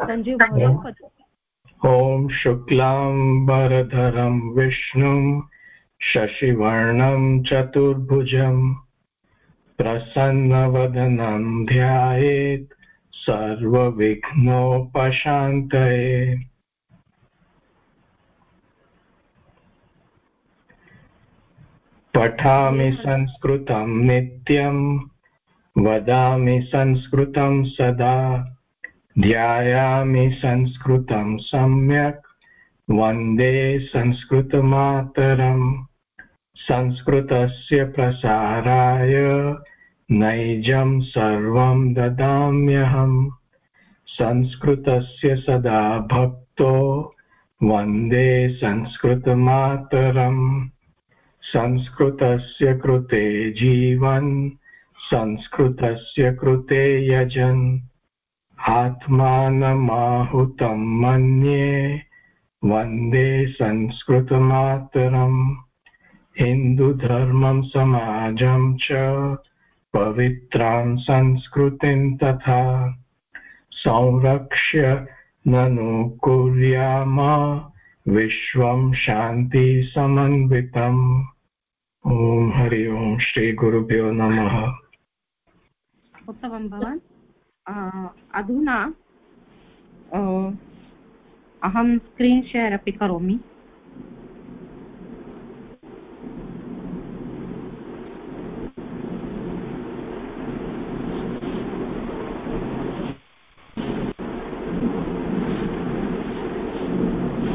सञ्जीव महोदय ॐ शुक्लाम्बरधरं विष्णुं शशिवर्णं चतुर्भुजम् प्रसन्नवदनं ध्यायेत् सर्वविघ्नोपशान्तये। पठामि संस्कृतं नित्यं वदामि संस्कृतं सदा, ध्यायामि संस्कृतं सम्यक्, वंदे संस्कृतमातरम्। संस्कृतस्य प्रसाराय नैजं सर्वं ददाम्यहम्। संस्कृतस्य सदा भक्तो, वंदे संस्कृतमातरम्। संस्कृतस्य कृते जीवन् संस्कृतस्य कृते यजन्। आत्मानमाहुतं मन्ये, वंदे संस्कृतमातरम्। हिन्दुधर्मं समाजं च पवित्रां संस्कृतिं तथा। संरक्ष्य ननुकुर्याम विश्वं शान्तिसमन्वितम् ॐ हरि ओम् श्रीगुरुभ्यो नमः। उत्तमं भवान् अधुना अहं स्क्रीन् शेर् अपि करोमि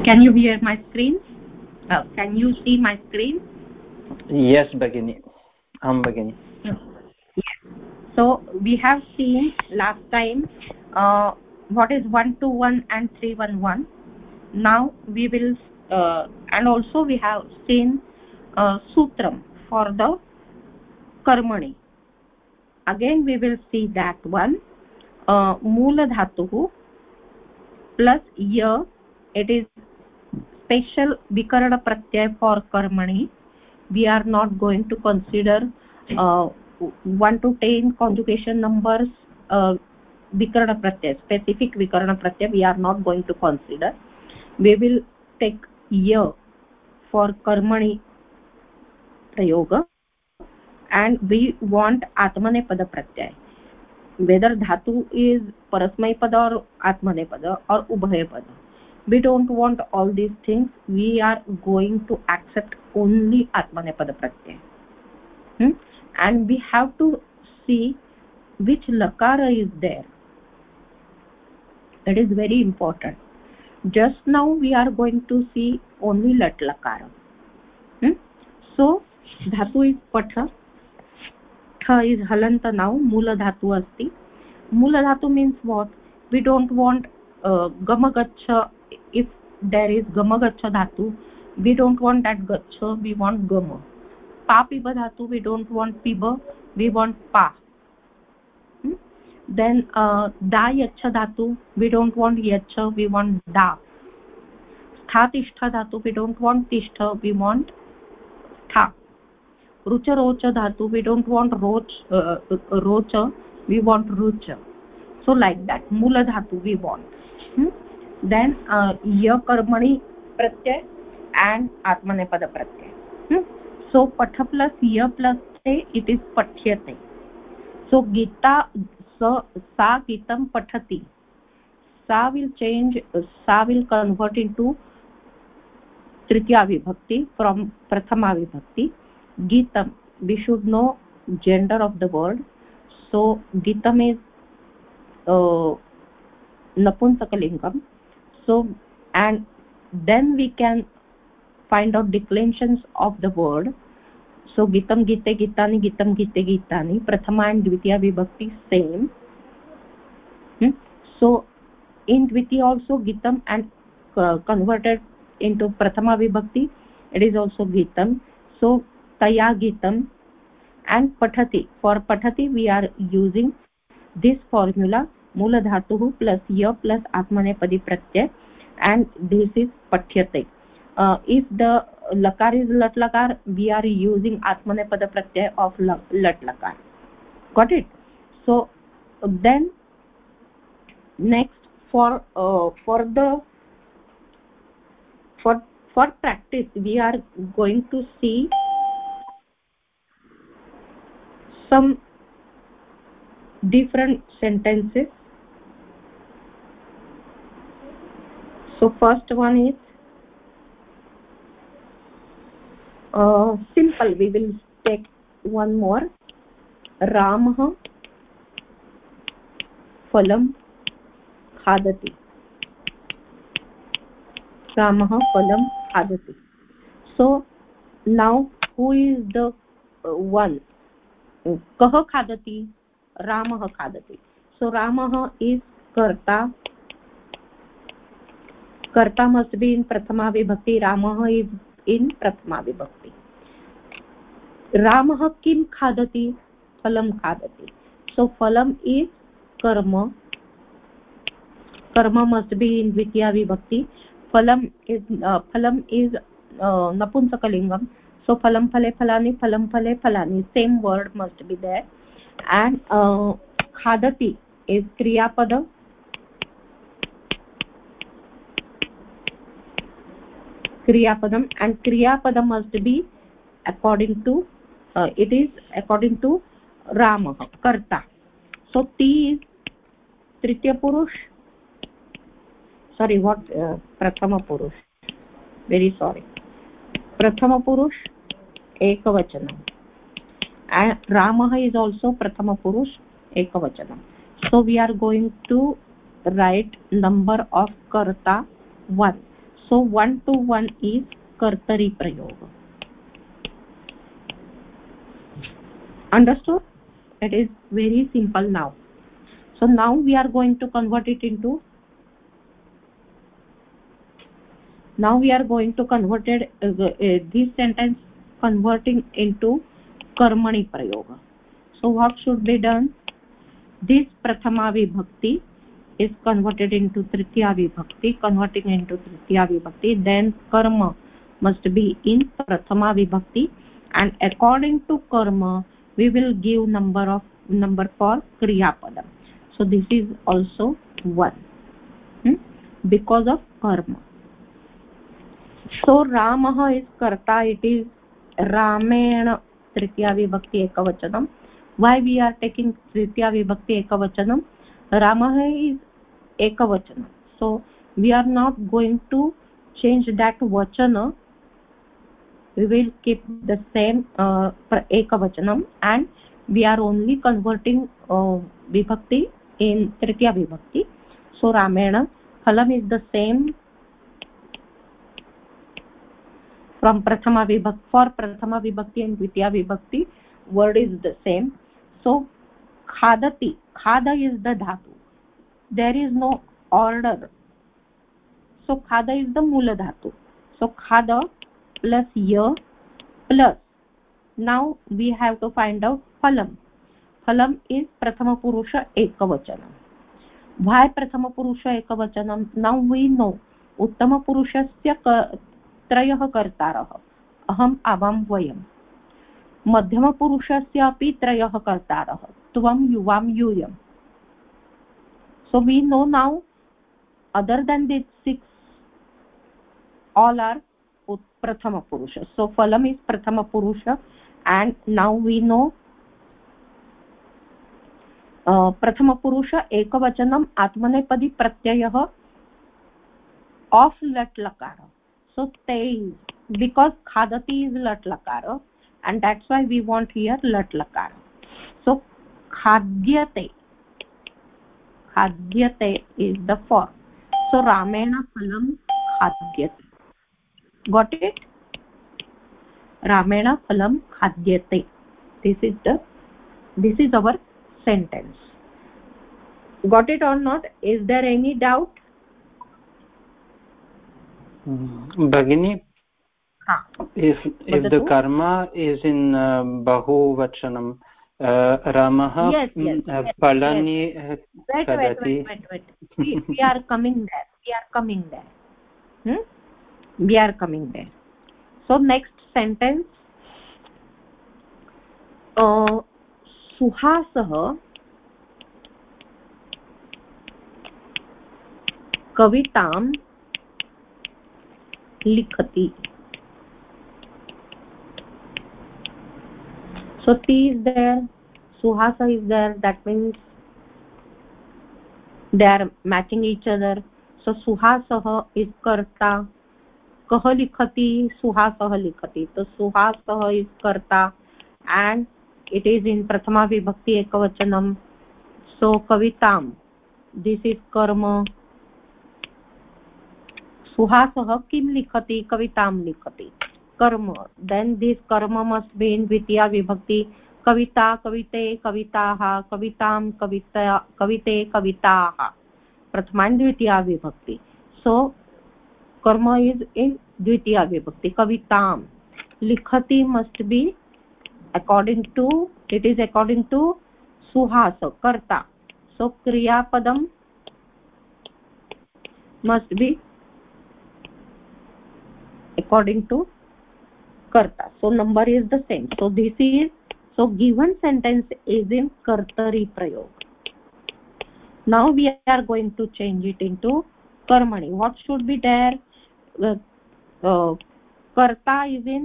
can you hear my screen uh, can you see my screen yes bagini am bagini so we have seen last time uh, what is 121 and 311 now we will uh, and also we have seen uh, sutram for the karmani. Again we will see that one uh, moola plus ya it is special vikarana pratyay for karmani. We are not going to consider uh, one two ten conjugation numbers विकरण प्रत्यय specific विकरण प्रत्यय we are not going to consider we will take य for कर्मणि प्रयोग and we want आत्मनेपद प्रत्यय whether धातु is परस्मैपद or आत्मनेपद or उभयपद we don't want all these things we are going to accept only आत्मनेपद प्रत्यय and we have to see which lakara is there that is very important just now we are going to see only lat lakara hmm? so dhatu is patha tha is halanta now mula dhatu asti mula dhatu means what we don't want uh, gamagacha if there is gamagacha dhatu we don't want that gacha we want gama piba we want pa hmm? then uh, da yacha dhatu we don't want yacha we want da stha tishtha dhatu we don't want tishtha we want stha rucha rocha dhatu we don't want roch uh, rocha we want rucha so like that mula dhatu we want hmm? then uh, ya karmani pratyay and atmanepada pratyay hmm? सो पठ plus य plus ते it is पठ्यते सो गीता सा गीतं पठति सा will change सा will convert into तृतीया विभक्ति फ्रोम् प्रथमा विभक्ति गीतं we should know gender of the world so गीतम् is नपुंसकलिङ्गं so and then we can find out declensions of the word so gitam gite gitani gitam gite gitani prathama and dvitiya vibhakti same hmm? so in dvitiya also gitam and uh, converted into prathama vibhakti it is also gitam so taya gitam and pathati for pathati we are using this formula मूल धातुः plus य plus आत्मनेपदी Pratyaya and this is pathyate uh, if the lakar is lat lakar we are using atmanepada pratyay of lat lakar got it so then next for uh, for the for for practice we are going to see some different sentences so first one is uh, simple we will take one more. Ramah फलं खादति रामः फलं खादति so now who is the one कः खादति रामः खादति सो रामः इस् कर्ता कर्ता मस्ट बि इन् प्रथमा विभक्ति रामः इस् इन प्रथमा विभक्ति। रामः किं खादति? फलं खादति। सो फलम् इस् कर्म। कर्म मस्ट् बि इन् द्वितीया विभक्ति। फलम् इस् फलम् इस् नपुंसकलिङ्गं सो फलं फले फला फलं फले फलानि। Same word must be there and खादति इस् क्रियापदम् kriya padam and kriya padam must be according to uh, it is according to ramah karta so t is तृतीय पुरुष sorry what uh, prathama purush very sorry prathama purush ekavachanam and ramah is also prathama purush ekavachanam so we are going to write number of karta 1 so 1 to 1 is kartari prayoga understood it is very simple now so now we are going to convert it into now we are going to convert it uh, uh, this sentence converting into karmani prayoga so what should be done this prathama vibhakti is converted into tritiya vibhakti converting into tritiya vibhakti then karma must be in prathama vibhakti and according to karma we will give number of number for kriya padam so this is also one hmm? because of karma so ramah is karta it is ramena tritiya vibhakti ekavachanam why we are taking tritiya vibhakti ekavachanam ramah is ekavachanam so we are not going to change that vachana we will keep the same uh, ekavachanam and we are only converting uh, vibhakti in tritiya vibhakti so ramena phalam is the same from prathama vibhakti for prathama vibhakti and dvitiya vibhakti word is the same so khadati khada is the dhatu there is no order. So, khada is the mula dhatu. So, khada plus ya plus. Now, we have to find out phalam. फलम् is प्रथमपुरुष एकवचनं why प्रथमपुरुष एकवचनं now we know उत्तमपुरुषस्य त्रयः कर्तारः अहम् आवां वयं मध्यमपुरुषस्य अपि त्रयः कर्तारः त्वं युवां यूयम् so we know now other than these six all are prathama purusha so phalam is prathama purusha and now we know प्रथमपुरुष एकवचनम् आत्मनेपदी प्रत्ययः आफ् लट् लकार सो ते बिकास् खादति इस् लट् लकार and that's why we want here lat lakar so khadyate khadyate is the form so ramena phalam khadyate. Got it? Ramena phalam khadyate. This is the this is our sentence. Got it or not? Is there any doubt? Bagini if if the karma is in uh, bahuvachanam रामः फलानि we are coming so next sentence सुहासः कवितां लिखति t is there suhasa is there that means they are matching each other so suhasah is karta kah likhati suhasah likhati so suhasah is karta and it is in prathama vibhakti ekavachanam so kavitam this is karma सुहासः किं लिखति कवितां लिखति कर्म then this कर्म must be in द्वितीया विभक्ति। कविता, कविते, कविताः, कवितां, कविता, कविते प्रथमा द्वितीया विभक्ति। सो कर्म इस् इन् द्वितीया विभक्ति कवितां लिखति must be according to it is according to Suhas, कर्ता। सो क्रियापदं must be according to karta so number is the same so this is so given sentence is in kartari prayog now we are going to change it into karmani what should be there uh, uh, karta is in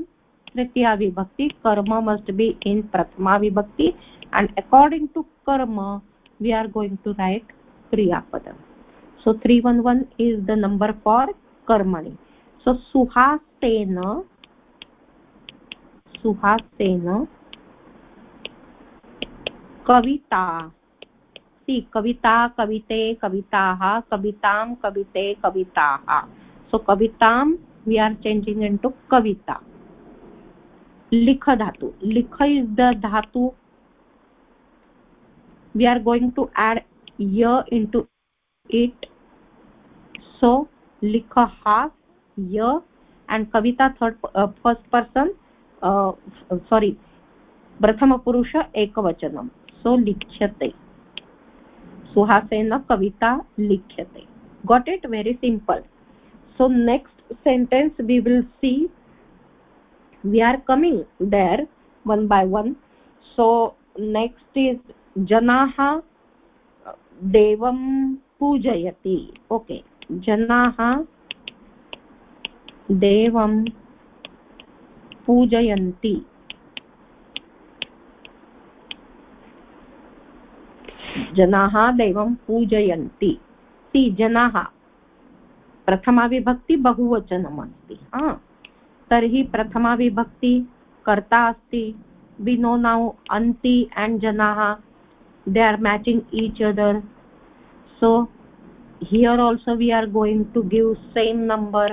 tritiya vibhakti karma must be in prathama vibhakti and according to karma we are going to write kriya padam so 311 is the number for karmani so suhasena सुहासेन कविता। सी, कविता, कविते कविता कविताम, कविते कविता so कविताम we are changing into कविता। लिख धातु। लिख इज़ द धातु। We are going to add य इन टू इट सो लिख हा, य एंड कविता थर्ड फ़र्स्ट पर्सन सोरि प्रथमपुरुष एकवचनं सो लिख्यते सुहासेन कविता लिख्यते got it very simple so next sentence we will see we are coming there one by one so next is जनाः देवं पूजयति ओके जनाः देवं पूजयन्ति। जनाः दैवं पूजयन्ति। सि जनाः। प्रथमाविभक्ति बहुवचनम् अस्ति हा? तर्हि प्रथमाविभक्ति कर्ता अस्ति वि नो अन्ति एण्ड् जनाः they are matching each other so here also we are going to give same number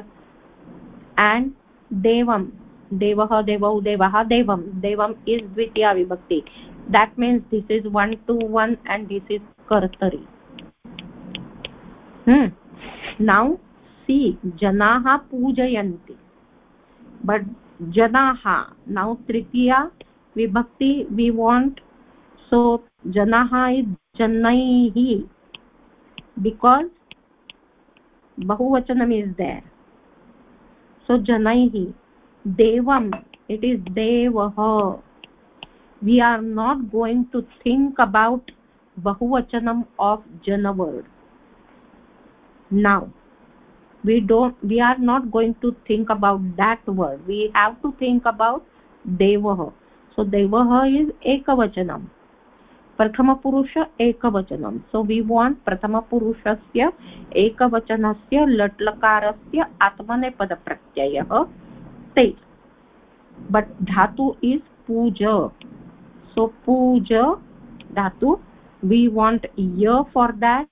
and devam devah devau devah devam devam is dvitiya vibhakti that means this is one to one and this is kartari hmm now see janaah pujayanti but janaah now tritiya vibhakti we want so janaah is janaihi because bahuvachanam is there so janaihi devam it is devah we are not going to think about bahuvachanam of jana word now we don't we are not going to think about that word we have to think about devah so devah is ekavachanam प्रथमपुरुष एकवचनं सो we want प्रथमपुरुषस्य एकवचनस्य लट्लकारस्य आत्मनेपदप्रत्ययः ते but धातु is पूज। So पूज धातु we want य for that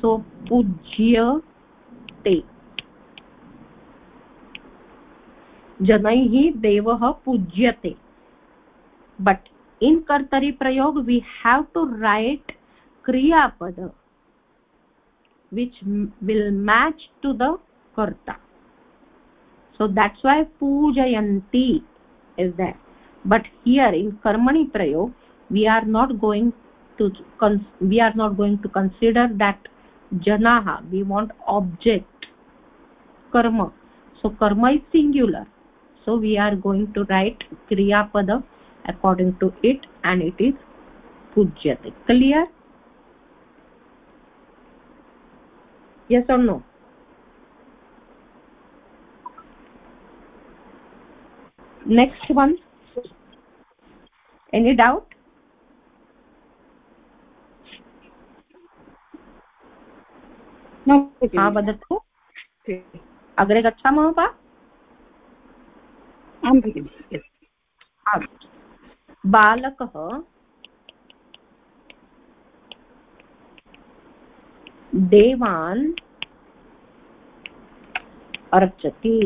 so पूज्य ते जनैः देवः पूज्यते। बट् इन् कर्तरि प्रयोग वी हेव् टू राइट क्रियापद which will match to the कर्ता। So that's why pujayanti is there. But here in karmani prayog we are not going to we are not going to consider that janaha. We want object karma. So karma is singular. So we are going to write kriya pada according to it and it is pujyate. Clear? Yes or no next one. Any doubt? हा वदतु अग्रे गच्छामः वा आं भगिनि बालकः देवान् अर्चति।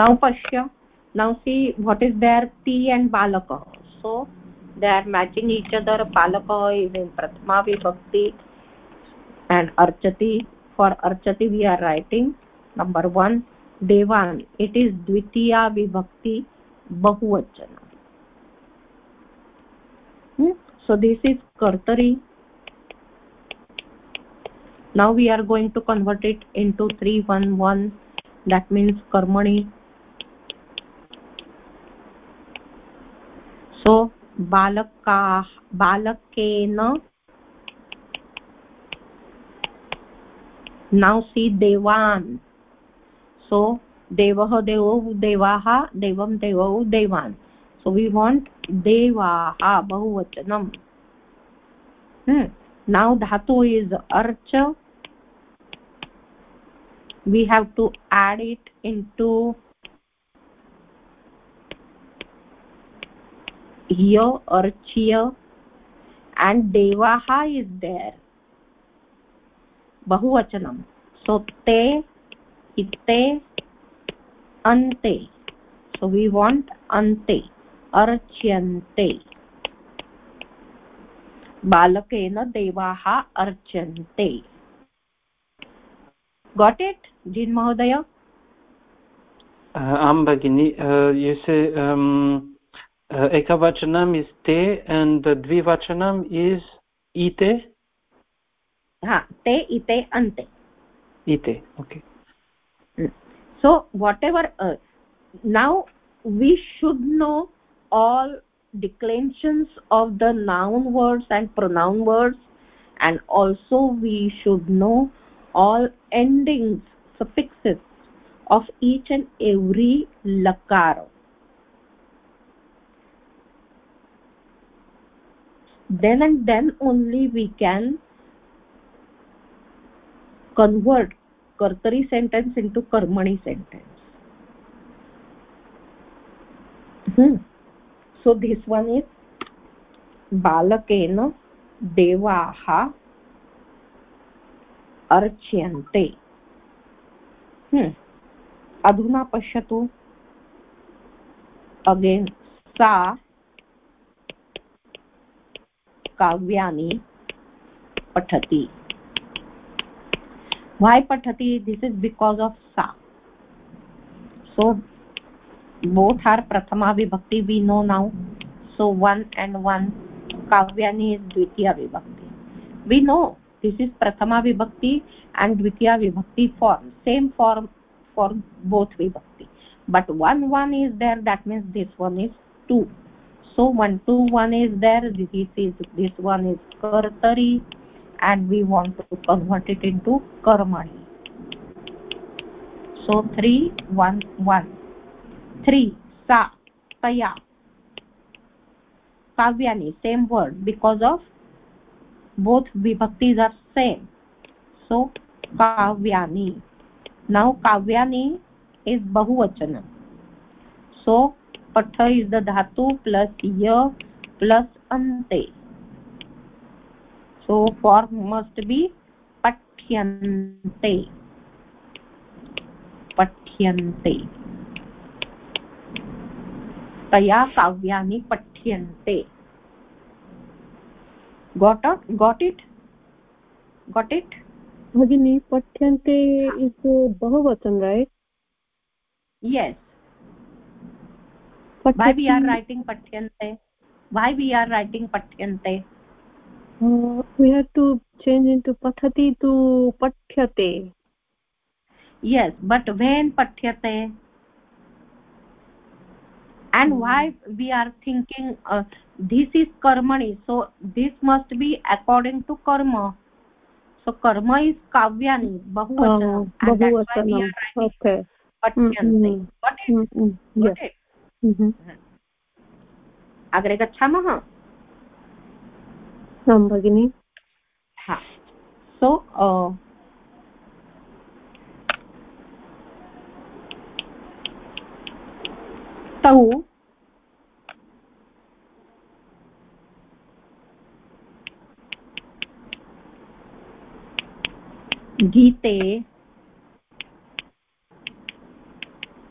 Now pashya now see what is there t and balaka so they are matching each other balaka is in prathama vibhakti and archati for archati we are writing number 1 devan it is dvitiya vibhakti bahuvachana hmm? so this is kartari now we are going to convert it into 311 that means karmani सो बालका बालकेन नौ सी देवान्। सो देव देव देवा, देवं देवौ देवान्। सो we want देवाः बहुवचन hmm, now धातु is urge. We have to add it into here archya and devaha is there bahuvachanam so te itte ante so we want ante अर्च्यन्ते बालकेन देवाः अर्च्यन्ते गोट् इट् जिन् महोदय आं भगिनि यसे Uh, ekavachanam is te and the dvivachanam is ite ha te ite ante ite okay. Mm. So whatever uh, now we should know all declensions of the noun words and pronoun words and also we should know all endings suffixes of each and every lakara then and then only we can convert kartari sentence into karmani sentence hmm so this one is balakena devaha अर्च्यन्ते अधुना पश्यतु again सा काव्यानि पठति। वाय पठति? This is because of सा। सो both are प्रथमा विभक्ति we know now so one and one काव्यानि इस् द्वितीया विभक्ति। वि नो दिस् इस् प्रथमा विभक्ति एण्ड् द्वितीया विभक्ति form same form for both विभक्ति। But one one is there that means this one is to so one two one is there this is this one is kartari and we want to convert it into karmani so 3 1 1 three sa taya kavyani same word because of both vibhaktis are same so kavyani now kavyani is bahuvachana so पठ is the धातु plus य plus अंते। So for must be पठ्यन्ते। पठ्यन्ते। तया काव्यानि पठ्यन्ते। Got got it got it भगिनी पठ्यन्ते इज़ बहुवचन right yes why we are writing pathyante why we are writing pathyante uh, we have to change into pathati to pathyate yes but when pathyate and why we are thinking uh, this is karmani so this must be according to karma so karma is kavyani bahuvachanam oh, are okay patyante got it mm -hmm. got yes. it mm -hmm. अग्रे गच्छामः? आं भगिनि। हा। सो तौ गीते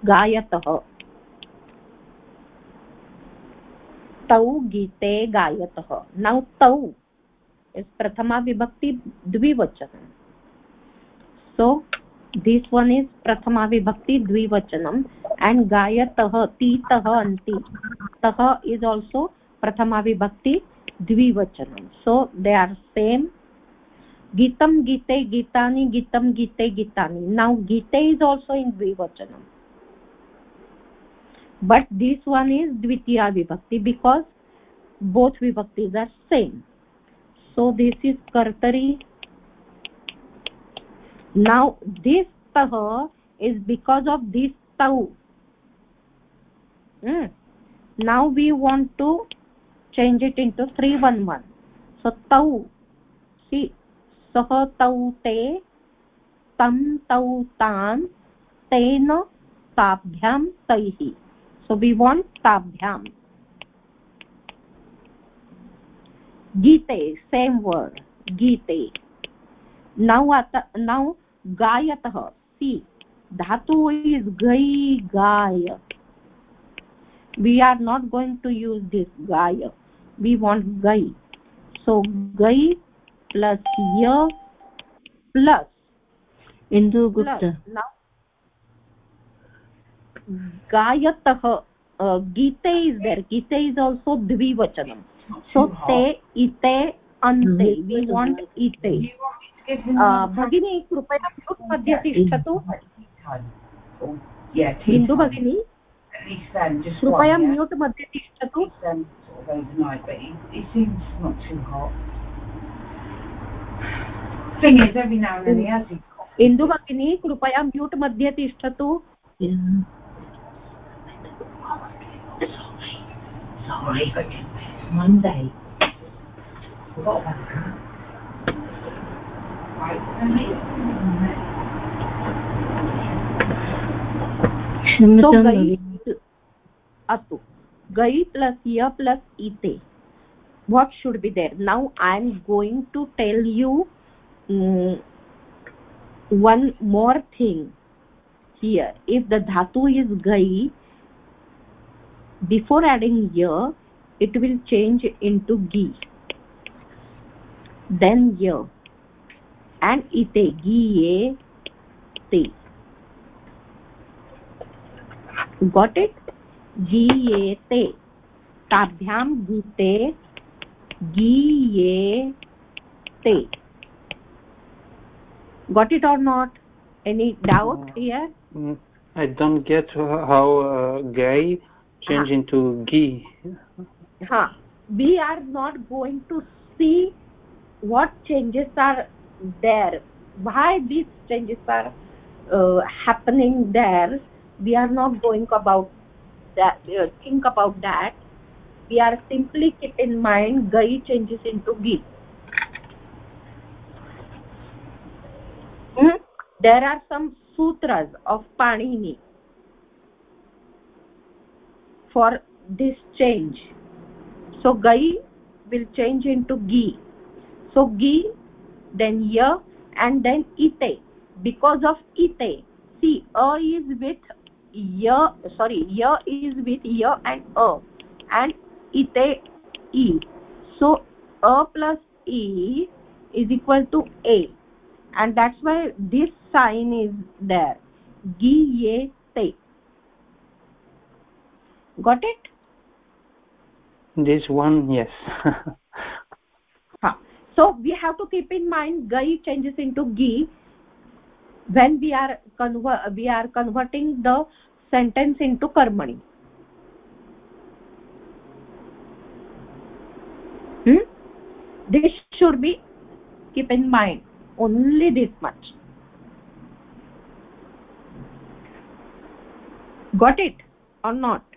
गायतः। तौ गीते गायतः, नौ तौ। प्रथमा विभक्ति द्विवचनं। सो दिस् वन् इस् प्रथमा विभक्ति द्विवचनम् एण्ड् गायतः, तीतः अन्ति तः इस् आल्सो प्रथमा विभक्ति द्विवचनं सो दे आर् सेम् गीतं गीते गीतानि गीतं गीते गीतानि। नौ गीते इस् आल्सो इन् द्विवचनं but this one is dvitiya vibhakti because both vibhaktis are same so this is kartari now this tah is because of this tau mm. now we want to change it into 311 so tau see सः तौ ते तं तौ तां तेन ताभ्यां तैः so we want tabhyam gite same word gite now ata now gayatah see dhatu is gai gaya we are not going to use this gaya we want gai so gai plus ya plus indu gupta plus, now गायतः गीते is there. गीते is also द्विवचनं। So ते इते अन्ते। वि want इते। भगिनी कृपया म्यूट् मध्ये तिष्ठतु हिन्दु भगिनी कृपया म्यूट् मध्ये तिष्ठतु। इन्दु भगिनी कृपया म्यूट् मध्ये तिष्ठतु Sorry, but Monday. Forgot about that. अस्तु गै प्लस् य प्लस् इते what should be there now i am going to tell you um, one more thing here if the dhatu is gai before adding ya it will change into gi then ya and ite gi ye te. Got it? Gi ye te. Tabhyam gite gi te. Got it or not? Any doubt uh, here? mm, i don't get how uh, gai change huh. into ghee huh. we are not going to see what changes are there why these changes are uh, happening there we are not going about that uh, think about that we are simply keep in mind gai changes into ghee hmm? there are some sutras of panini for this change. So gai will change into gi so gi then ya and then ite. Because of ite see a is with ya sorry ya is with ya and a and ite e. So a plus e is equal to a. And that's why this sign is there. Gi ye te got it? This one yes. So we have to keep in mind gai changes into gi. When we are we are converting the sentence into karmani. Hmm? this should be keep in mind only this much. Got it or not?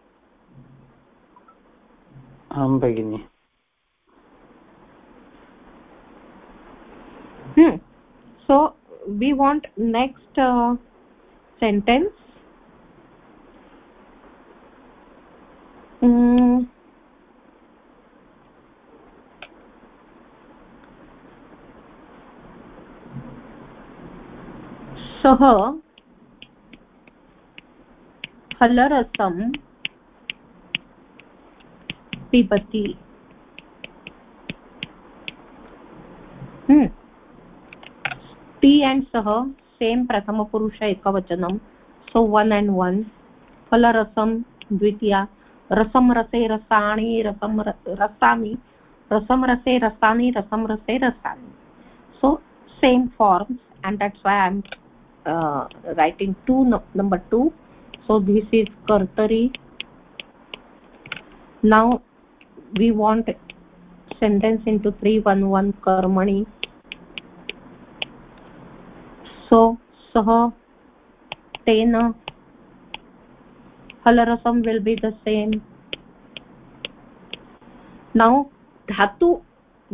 आं भगिनि hmm. so we want next uh, sentence mm. सः फलरसं पिबति T and सः same प्रथमपुरुष एकवचनं so one and one. फलरसं द्वितीया। रसं रसे रसाणि रसं रसामि। रसं रसे रसानि रसं रसे रसानि so same forms and that's why i'm uh, writing 2 no, number 2 so this is kartari we want sentence into 311 karmani so sah tena halarasam will be the same now dhatu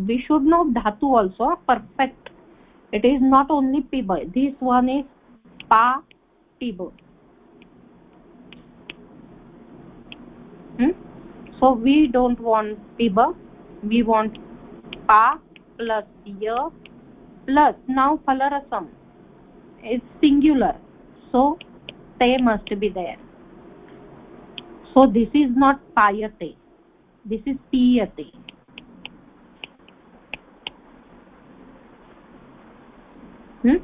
we should know dhatu also perfect it is not only piba this one is pa tiba hmm? So we don't want piba we want pa plus ya plus. Now phalarasam is singular. So te must be there. So this is not payate this is piyate hmm?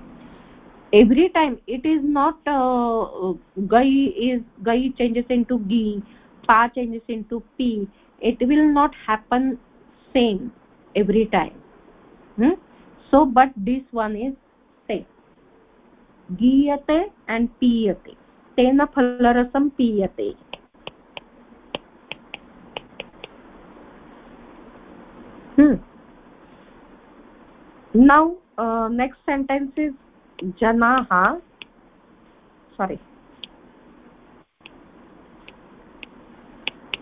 every time it is not uh, gai is gai changes into gi pa changes into p it will not happen same every time hmm? so but this one is same giyate and piyate tena phalarasam piyate hmm now uh, next sentence is janaha sorry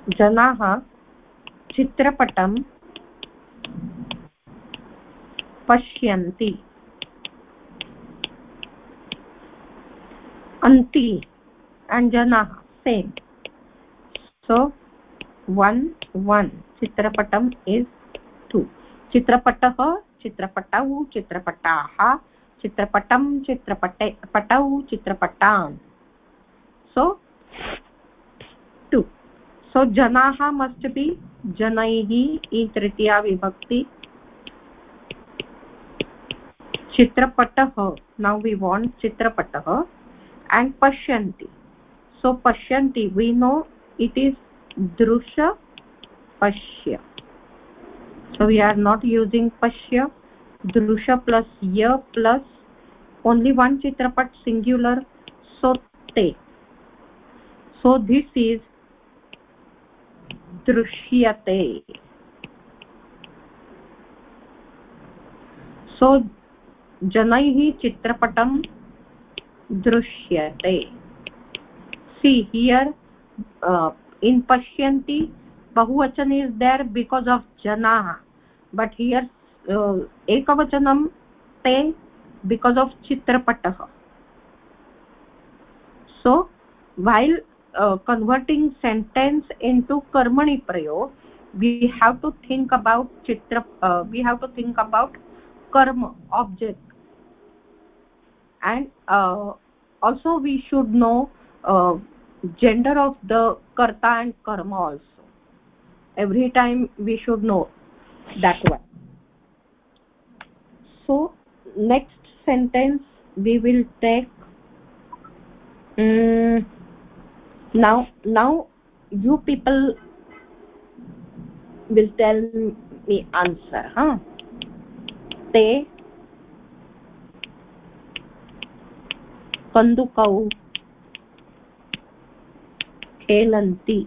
जनाः चित्रपटं पश्यन्ति। अन्ति janaः same. So, one one. चित्रपटम is two. चित्रपटः, चित्रपटौ, चित्रपटाः। चित्रपटं, चित्रपटे, पटौ, चित्रपटान्। Two सो जना मस्ट् बि जनैः तृतीया विभक्ति चित्रपटः नौ वि वाण्ट् चित्रपटः एण्ड् पश्यन्ति सो पश्य वि नो इट इज़ दृश पश्य so we are not using पश्य दृश प्लस य प्लस् ओन्लि वन चित्रपट् सिङ्ग्युलर् सो ते सो दिस् इज़ दृश्यते सो so, जनैः चित्रपटं दृश्यते। सि हियर् इन् पश्यन्ति बहुवचन इस् देर् बिकास् आफ् जनाः बट् हियर् एकवचनं ते because of चित्रपटः so so, well uh, converting sentence into karmani prayog we have to think about chitra uh, we have to think about karma object. And uh, also we should know uh, gender of the karta and karma also. Every time we should know that one. So next sentence we will take um, now now you people will tell me answer huh te कन्दुकौ खेलन्ति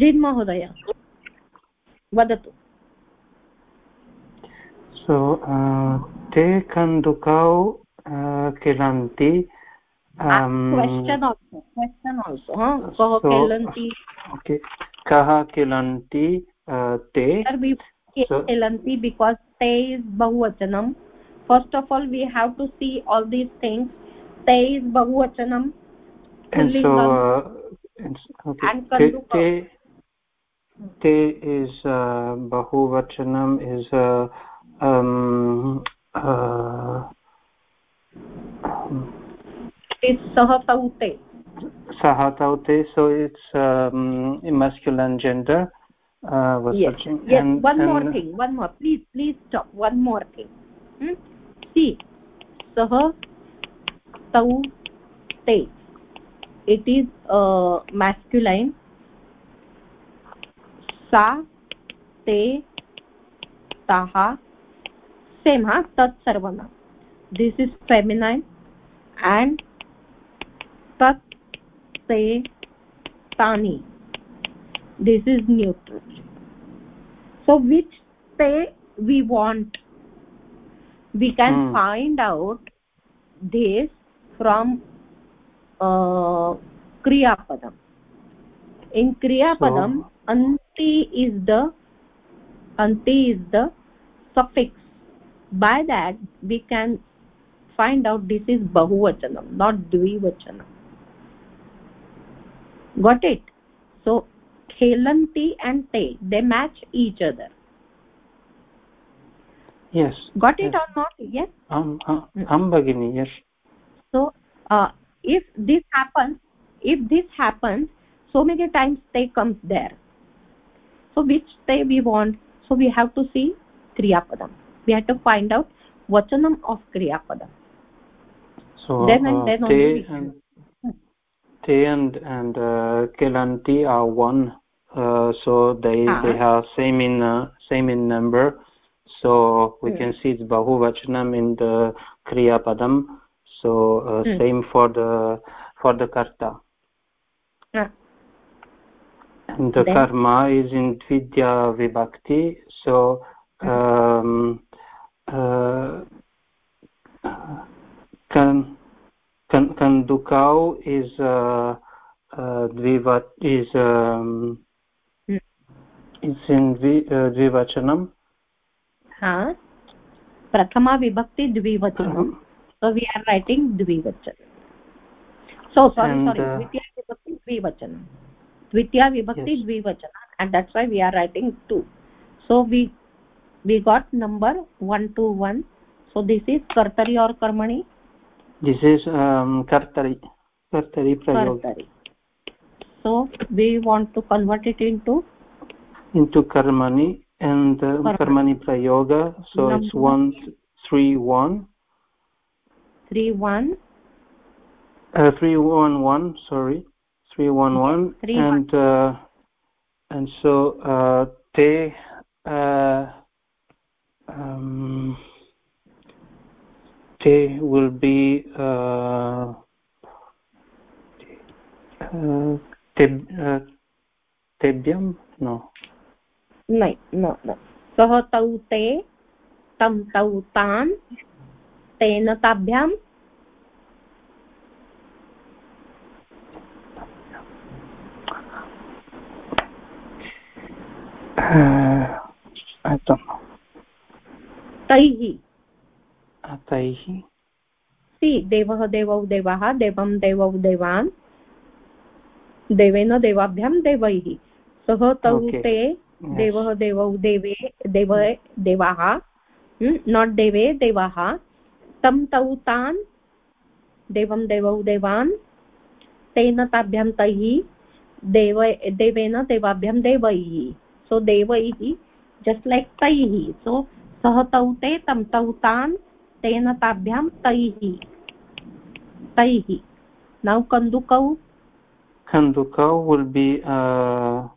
जिन् महोदय वदतु so uh, te kandukau uh, kilanti um, question also question also huh? kah so, kilanti okay kaha kilanti uh, te Sir, we So- kilanti because te is bahuvachanam first of all we have to see all these things te is bahuvachanam and so pullinga, uh, and, okay And te, kanduka. te te is uh, bahuvachanam is uh, um uh, is sah tau te sahataute so it's um, masculine gender uh, was yes. searching. Yes and, one more thing one more. Please please stop. One more thing. Hmm? see sah tau te it is uh, masculine. Sa te taha same ha tat sarvana this is feminine and tat te tani this is neutral so which te we want we can Hmm. find out this from uh, kriya padam in kriya padam So- anti is the anti is the suffix by that we can find out this is bahuvachanam not dvivachanam. Got it? So khelanti and te they match each other. Yes. Got it yes. or not? Yes? Um uh, um bagini yes. So uh, if this happens if this happens so many times they comes there. So which they we want? So we have to see kriya padam we have to find out the vachanam of kriya padam so Then and uh, then te only and te and and uh, kelanti are one uh, so they Ah. they are same in uh, same in number. So we Hmm. can see it's bahuvachanam in the kriya padam so uh, Hmm. same for the for the karta. Ah, and the Then- karma is in vidya vibhakti. So um uh, kan kan kandukau is uh, uh dvivat is um Hmm. it's in dvi, uh, dvivachanam ha prathama vibhakti dvivachanam so we are writing dvivachanam so sorry And, sorry uh, dvitiya vibhakti dvivachanam dvitiya vibhakti Yes. dvivachanam and that's why we are writing two so we we got number 1 to 1 so this is kartari or karmani? This is um kartari. Kartari prayog. Kartari. So we want to convert it into? Into karmani and uh, Karmani. karmani prayoga. So it's one. three one. 3 1 uh, three one one. Sorry. Three one one. Three and uh, and so uh, te uh, um, te will be uh, uh, te, uh, tebyam no नहीं no no सः तौ ते तं तौ तान् तेन ताभ्यां uh, I don't know तैः। तैः। सि देवः देवौ देवाः देवं देवौ देवान् देवेन देवाभ्यां देवैः। सः तौ ते देवः देवौ देवे देव देवाः नाट् देवे देवाः। तं तौ तान् देवं देवौ देवान् तेन ताभ्यां तैः देव देवेन देवाभ्यां देवैः। सो देवैः जस्ट् लैक् तैः। सो सः तौ ते तं तौ तान् ताभ्यां तैः तैः now कन्दुकौ will be uh,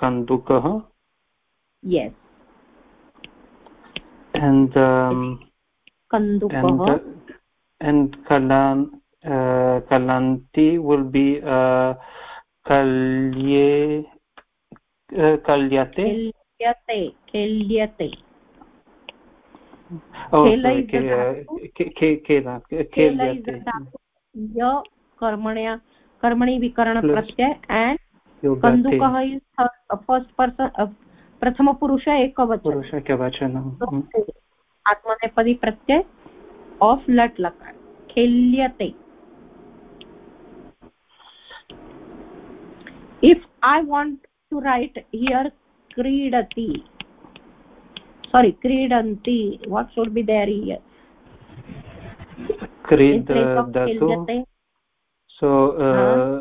kandukah yes and um, kandukah and uh, and kalan uh, kalanti will be uh, कल्ये uh, कल्यते खेल्यते खेल्यते कर्मण्या कर्मणि विकरण प्रत्यय योगते कन्दुकः इस् फस्ट् पर्सन् प्रथमपुरुष एकवचन आत्मनेपदी प्रत्यय of लट् लकार खेल्यते। If i want to write here क्रीडति। Sorry क्रीडन्ति what should be there here दतु खेल्यते so uh,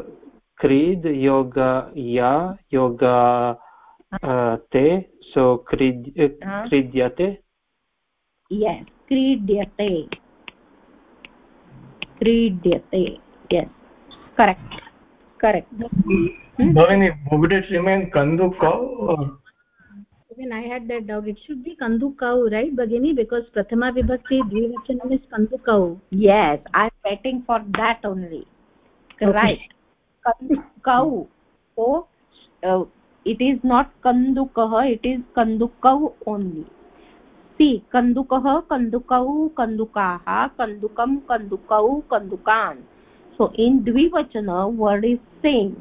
क्रीड् योग या योग uh, ते so क्रीड् हाँ. क्रीड्यते yes क्रीड्यते क्रीड्यते yes correct correct Bhavini, would it remain Kanduka or Even I had that doubt. It should be Kandukau, right, Bhagini? Because Prathama Vibhakti Dvivachanam is Kandukau. yes i'm waiting for that only right kandukau so uh, it is not kandukah it is kandukau only see kandukah kandukau kandukaah kandukam kandukau kandukan so in dvivachana word is same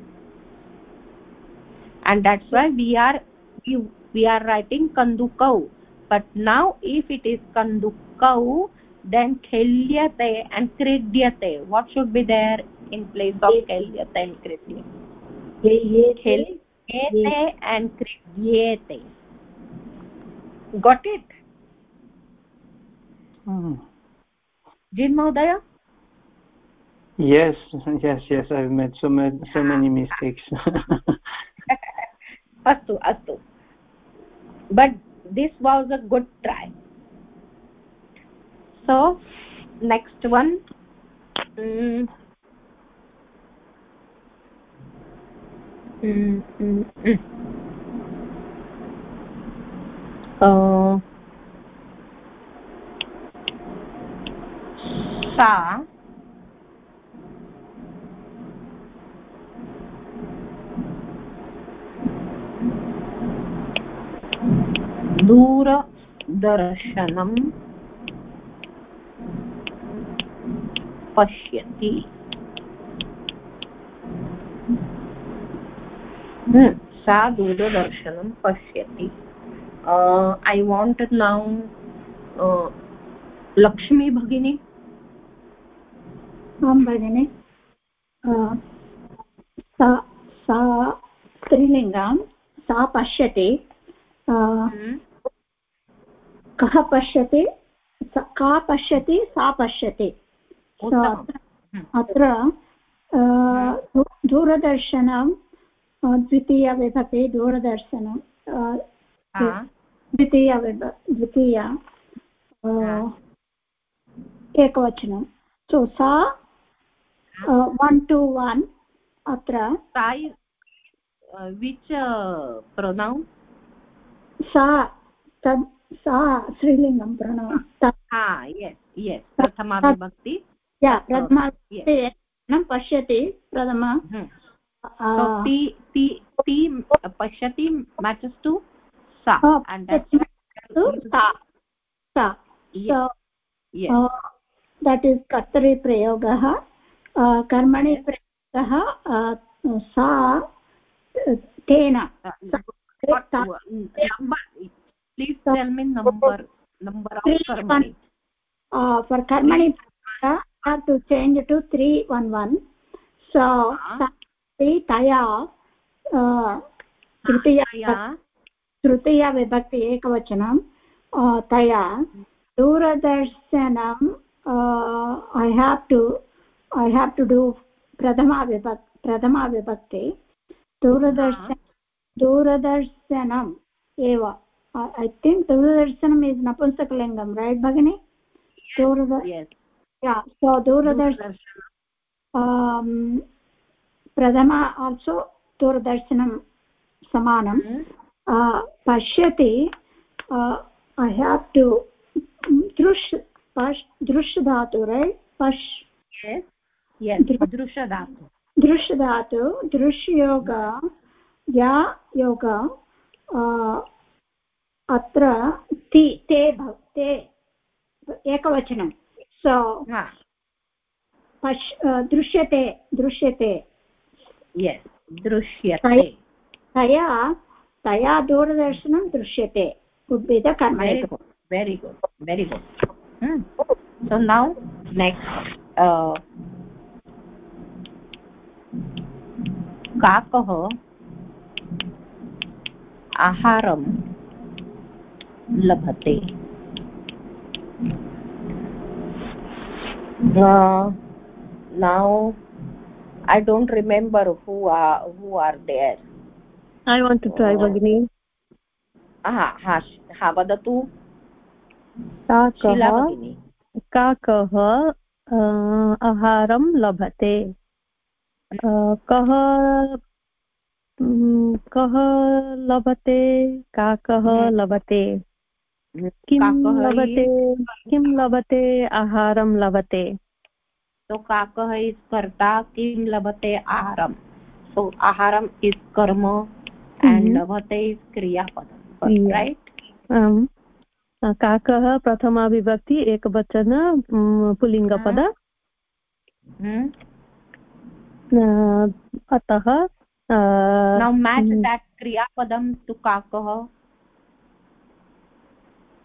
and that's why we are we, we are writing kandukau but now if it is kandukau then khelyate and kridyate what should be there in place of khelyate and kridyate khelyate and kridyate got it Hmm. jin mahodaya yes yes yes i've made so many so many mistakes astu astu but this was a good try so next one mm. Mm, mm, mm. Uh, सा दूरदर्शनं पश्यति। हम्म, सा दूरदर्शनं पश्यति। I want नौ लक्ष्मी भगिनी। आं भगिनि सा सा स्त्रीलिङ्गं सा पश्यति। अ, कः पश्यति? का पश्यति? सा पश्यति। अत्र अ, दू- दूरदर्शनं द्वितीयविभक्ति दूरदर्शनं द्वितीयविभ द्वितीय एकवचनं। सो सा वन् टु वन् अत्र। विच् प्रोनौन् सा तद् सा हा यस् यस् प्रथमा प्रथमा पश्यति प्रथम। ती पश्यति matches to sa Oh, and that's पश्यति why सा। सा। Yes, yes. दट् इस् कर्तरि प्रयोगः। कर्मणि प्रयोगः सा तेन। Uh, please tell me number number of karmani uh, for karmani I have to change to 311 so Ah. taya uh, तृतीया या तृतीया विभक्ति एकवचनं uh, तया दूरदर्शनं I have to I have to do प्रथमा विभक् प्रथमा विभक्ति दूरदर्शन दूरदर्शनम् एव i think doordarshanam is napunsakalingam right bhagini? Doorada yes. Yeah so dooradarshan um pradama also doordarshanam samanam. Mm-hmm. Uh, pashyati uh, i have to mm, drush pas, drush dhatu right? Pas, yes. Yes drush dhatu. Drush dhatu drush yoga ya yoga uh, अत्र ति ते ते एकवचनं। सो पश् दृश्यते दृश्यते। दृश्यते। तया तया दूरदर्शनं दृश्यते। उद्भिदकर्म very good very good. Hmm. so now next uh, काकः आहारं लभते uh, now i don't remember who are who are there i want to try bagini हा हा हा वदतु काकः आहारं लभते कः कः लभते काकः लभते किं लभते किं लभते आहारं तो कर्ता किं लभते आहारं? सो आहारम् इस् कर्म एण्ड् लभते इस् क्रियापदं रैट् काकः प्रथमा विभक्ति एकवचन पुल्लिङ्गपद? अतः क्रियापदं तु काकः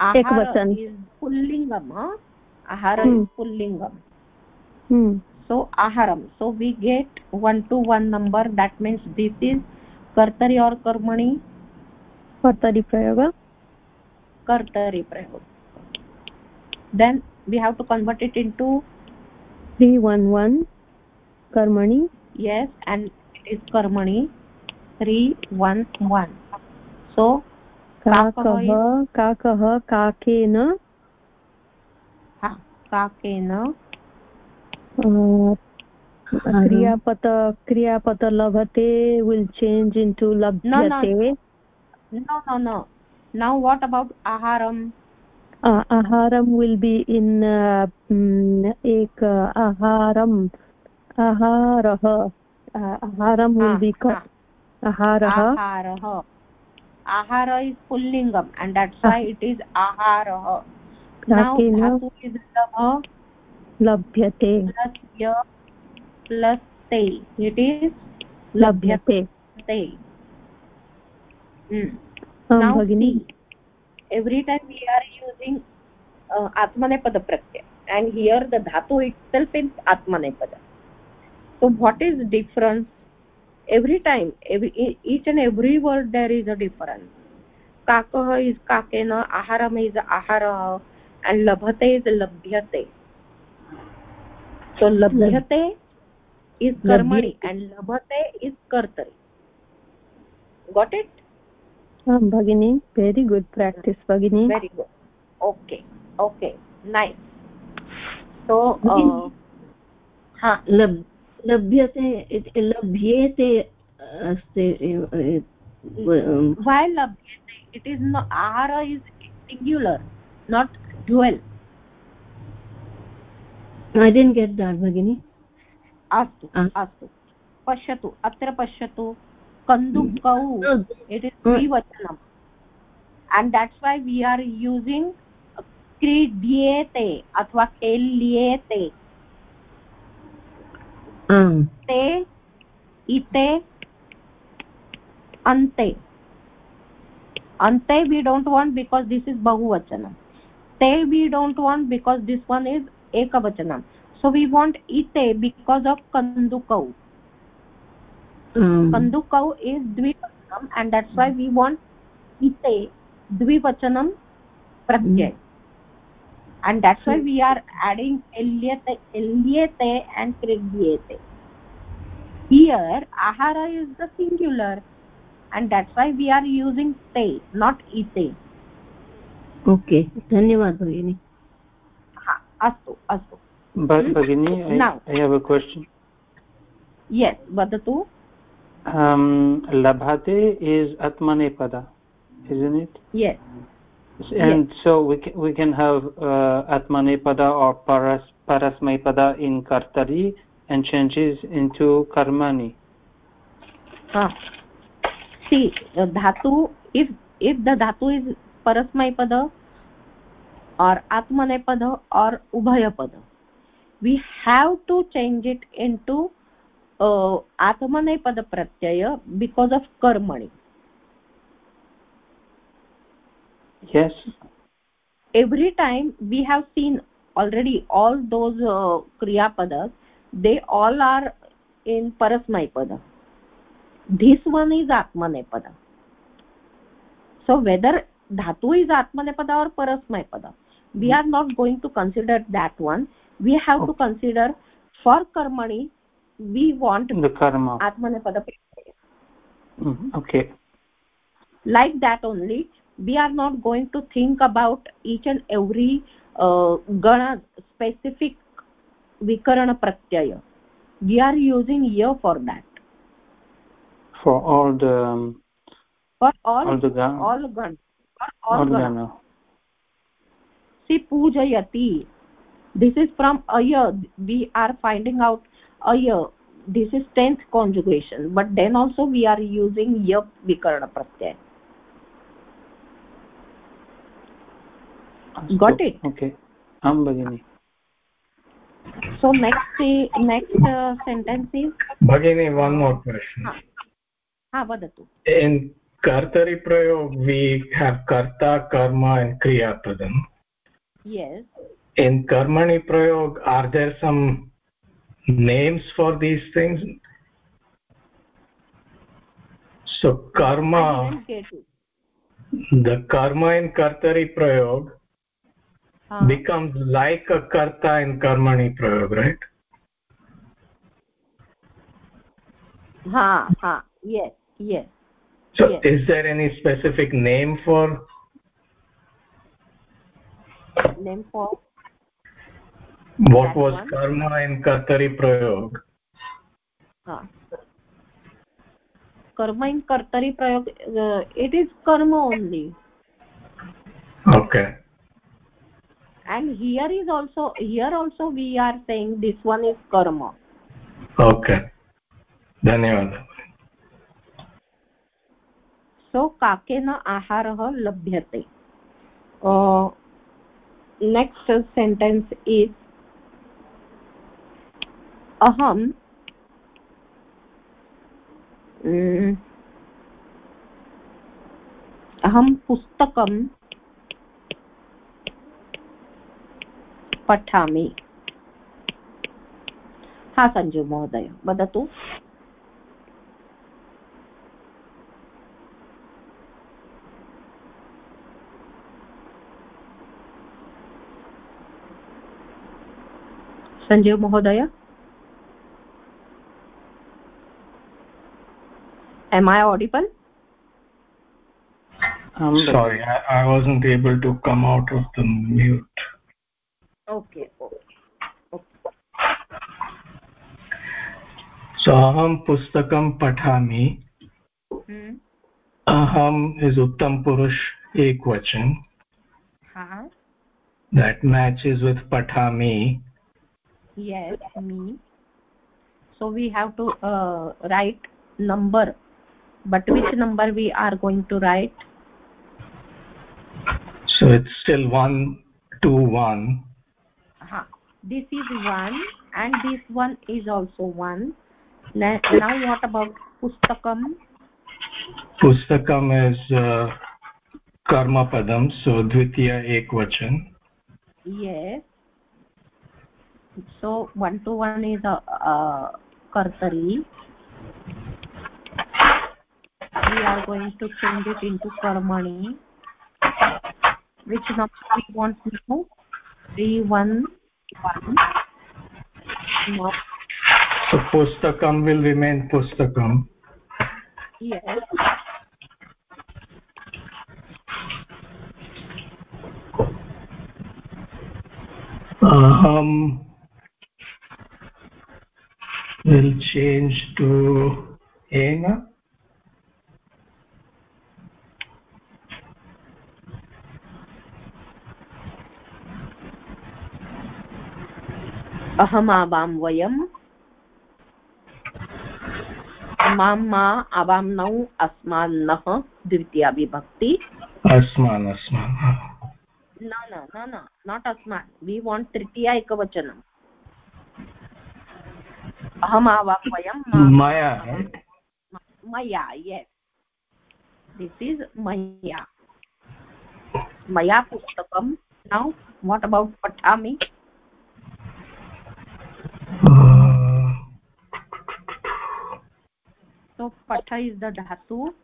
एकवचन। पुल्लिङ्गम् हम्म। हम्म। आहारम् पुल्लिङ्गम्। So आहारम्। So we get one to one number that means this is कर्तरि और् कर्मणि। कर्तरि प्रयोग। कर्तरि प्रयोग। Then we have to convert it into three one one कर्मणि। येस् एण्ड् इट् इस् कर्मणि। त्री वन् वन् सो काकः काकः काकेन काकेन क्रियापद क्रियापद लभते विल् चेञ्ज् इन् टु लभ्यते। नौ वाट् अबौट् आहारम्? आहारं विल् बि इन् एक आहारम्। आहारः आहारं विल् बि आहारः। Ahara is pullingam and that's why it is aharah now dhatu is labha labhyate plus ya plus te it is labhyate te hmm. now see every time we are using uh, atmanepada pratyay and here the dhatu itself is atmanepada so what is difference every time every each and every word there is a difference kakah is kakena aharam is ahara and labhate is labhyate so labhyate is karmani and labhate is kartari got it um, bhagini very good practice bhagini very good okay okay nice so uh, ha lab लभ्यते लभ्येते अस्ति why labhyate it is no ahara is singular not dual i didn't get that bagini अस्तु अस्तु पश्यतु अत्र पश्यतु कन्दुकौ it is द्विवचनम् and that's why we are using क्रीड्येते अथवा खेल्येते ते इते अन्ते अन्ते we don't want because this is बहुवचनं ते we don't want because this one is एकवचनं सो वी वाण्ट् इते बिकास् आफ् कन्दुकौ कन्दुकौ इस् द्विवचनम् and that's why we want इते द्विवचनं प्रत्यय and that's why hmm. we are adding elyate elyate and krigyate here ahara is the singular. And that's why we are using te not ite okay. dhanyawad bhagini astu astu but bhagini I, now. i have a question. Yes vadatu um labhate is atmanepada isn't it? Yes. And so we can, we can have uh, atmanepada or paras parasmaipada in kartari and changes into karmani. ha see uh, dhatu if if the dhatu is parasmay pada or atmanepada or ubhayapada we have to change it into uh, atmanepada pratyaya because of karmani Yes. every time we have seen already all those uh, kriya padas they all are in parasmay pada this one is atmanepada so whether dhatu is atmanepada or parasmay pada we are not going to consider that one. We have to consider for karmani we want The karma. atmanepada Mhm, Okay. like that only we are not going to think about each and every uh, gana specific vikarana pratyaya. We are using ya for that. For all the um, for all all the gan, all gan for all, all gana. gana. see pujayati. This is from aya we are finding out aya this is 10th conjugation. But then also we are using ya vikarana pratyaya Got it? Okay. Am Bhagini. so next next uh, sentence is Bhagini, one more question. ha vadatu In Kartari Prayog, we have Karta, Karma and Kriya Padam. yes In Karmani Prayog, are there some names for these things? So karma, didn't get it. the karma in Kartari Prayog Ha. Becomes like a karta in Karmani Prayog, right? ha ha yes yes So Yes. is there any specific name for name for what That was one? karma in Kartari Prayog? ha karma in kartari prayog uh, it is karma only Okay. And here is also here also we are saying this one is karma Okay. धन्यवादः सो काकेन आहारः लभ्यते next sentence is अहम् mm, अहं पुस्तकं पठामि हा सञ्जु महोदय वदतु सञ्जीव महोदय Am Bhagini. Sorry, I, I wasn't able to come out of the mute. Okay okay So aham pustakam pathami. hmm Aham is uttam purush ekvachan. ha That matches with pathami. yes me so we have to uh, write number but which number we are going to write So it's still one, two, one. Ha this is one and this one is also one. Now, now what about pustakam? Pustakam is uh, karma padam, so dvitiya ekvachan. yes. So one to one is a uh, uh, kartari. We are going to change it into karmani which number we want to 3 1 1 now so pustakam will remain pustakam yes. Um, Aham will change to ena अहमावां वयम्। माँ मा आवां नौ अस्मान्नः द्वितीया विभक्ति। अस्मान् अस्मान् न न न न नाट् अस्मान्। वि वाण्ट् तृतीया एकवचनम्। अहमावां वयं मया yes. This is मया। मया पुस्तकं now what about पठामि so patha is the dhatu.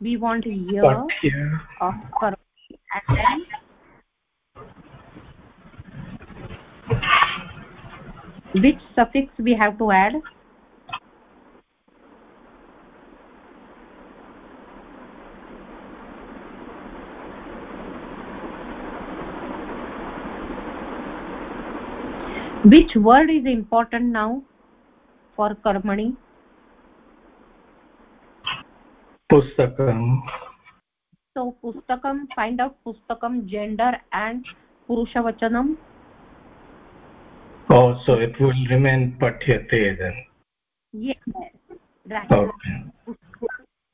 We want here of karma. And then which suffix we have to add? Which word is important now for karmani पुस्तकम्। सो पुस्तकं find out पुस्तकं gender and पुरुषवचनम्। Oh so it will remain पठ्यते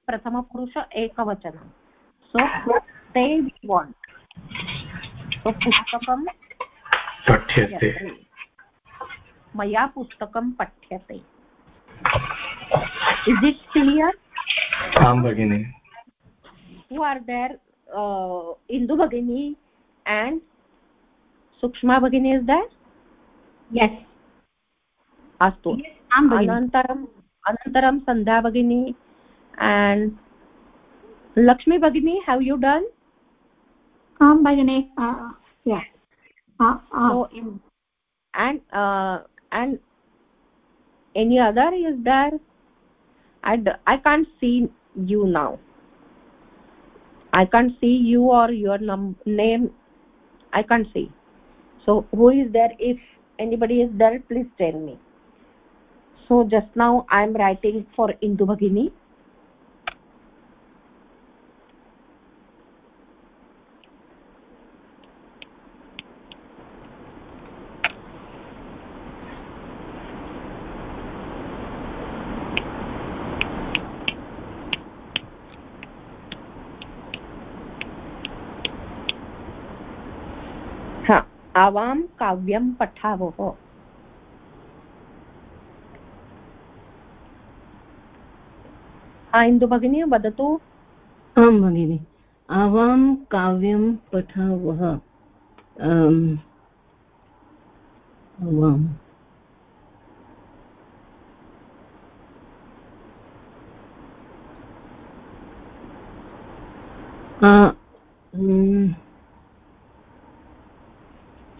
प्रथमपुरुष एकवचनं। सो ते want पुस्तकं पठ्यते। मया पुस्तकं पठ्यते। इस् इट् क्लियर् आं भगिनि who are there uh, indu bhagini and sukshma bhagini is there yes astu आं भगिनि अनन्तरम् अनन्तरं and lakshmi bhagini have you done आं भगिनि yeah Ah, ah. so in and uh, and any other is there i i can't see you now. I can't see you or your name. I can't see. So who is there? If anybody is there please tell me. So just now i am writing for indu आवां काव्यं पठावः। हा इन्दु भगिनी वदतु। आं भगिनि आवां काव्यं पठावः। आवाम्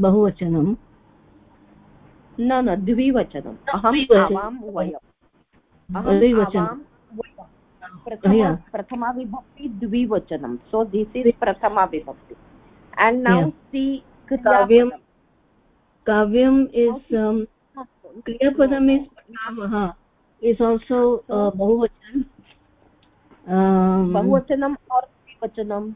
बहुवचनं। न न द्विवचनम् अहम् द्विवचनम्। आवां प्रथम विभक्ति द्विवचनं। सो दिस् इस् प्रथमा विभक्ति and now Yeah. काव्यं kriyapadam काव्यं इस् क्रियापदम् इस् पठामः इस् आल्सो बहुवचन। Um, बहुवचनम् और द्विवचनं?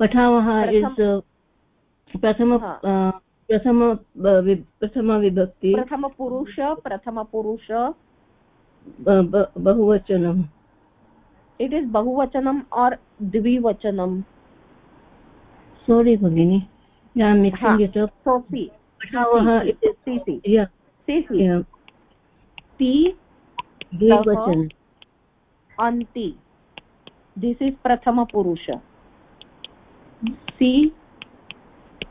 पठामः प्रथम- इस् प्रथम uh, प्रथम uh, प्रथमविभक्ति प्रथमपुरुष प्रथमपुरुष ब- ब- बहुवचनं इट् इस् बहुवचनम् और द्विवचनं सोरि भगिनि। So see पठावः yeah. अन्ति दिस् इस् सि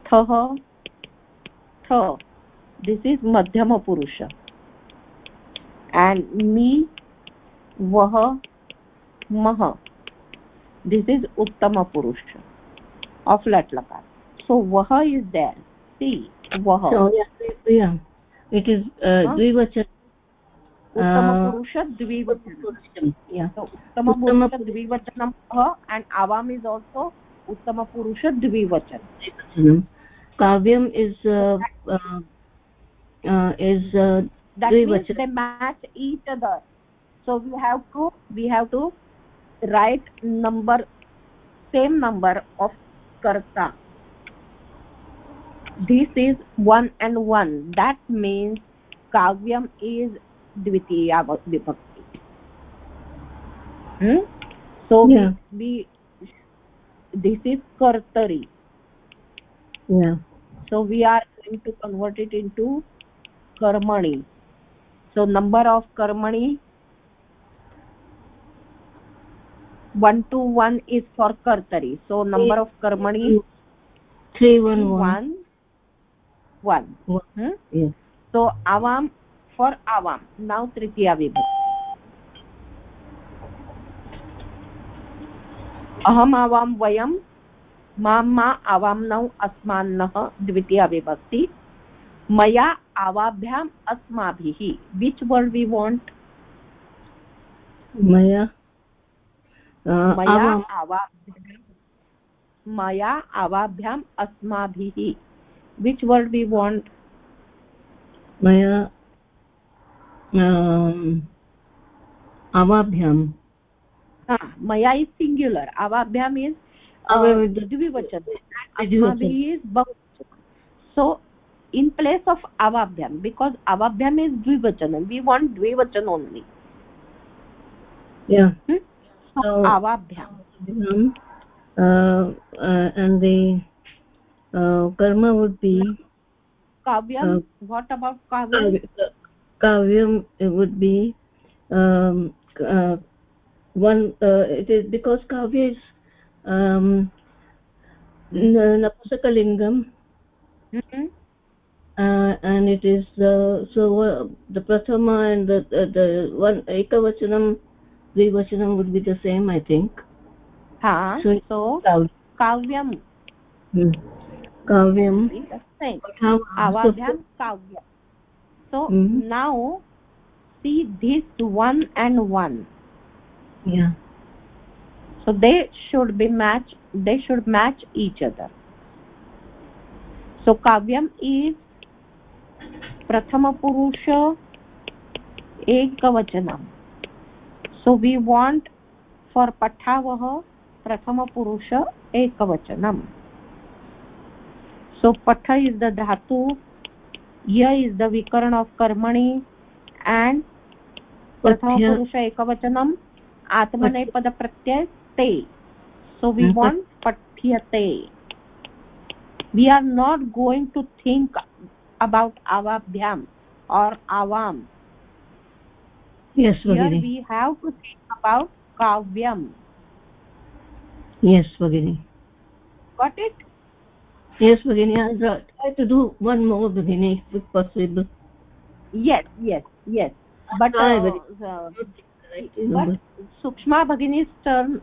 थः थ दिस् मध्यमपुरुष and me vah mah this is uttama purusha of lat lakar so vah is there see vah so yeah, yeah it is uh, huh? dvivachan uttama purusha dvivachan yeah so uttama purusha dvivachanam vah and avam is also uttama purusha dvivachan kavyam is uh, uh, uh, is uh, that means they match each other so we have to we have to write number same number of karta this is one and one that means kavyam is dvitiya vibhakti hmm? so yeah. we this is kartari yeah so we are going to convert it into karmani so number of karmani 1 to 1 is for kartari so number of karmani 3 1 1 1 hmm? yes so avam for avam now tritiya vibhakti aham avam vayam माँ मा आवाम्नौ अस्मान्नः द्वितीया विभक्ति मया आवाभ्याम् अस्माभिः। Which word we want मया मया आवाभ्यां मया आवाभ्याम् अस्माभिः। Which word we want मया आवाभ्यां मया इज़ सिंग्युलर अवाभ्याम इज़ द्विवचन. सो इन प्लेस ऑफ़ अवाभ्याम बिकॉज़ अवाभ्याम इज़ द्विवचन. वी वॉन्ट द्विवचन ओनली अवाभ्याम Uh, uh, and the uh, karma would one uh, it is because kavya is um napusakalingam mm -hmm. uh, and it is uh, so uh, the prathama and the uh, the one ekavachanam dvivachanam would be the same i think. Ha so, so kavyam. Hmm. kavyam. Avabhyam kavyam. So mm -hmm. now see this one and one yeah so they should be match they should match each other so kavyam is prathama purusha ekavachanam so we want for pathavah prathama purusha ekavachanam so patha is the dhatu ya is the vikaran of karmani and prathama purusha ekavachanam pratyay te so we mm -hmm. want pathyate we are not going to think about avabhyam or avam yes here Vagini. we have to think about kavyam yes Vagini. got it yes Vagini. i try to do one more Vagini, if possible yes yes yes but uh, uh, but sukshma bhagini's turn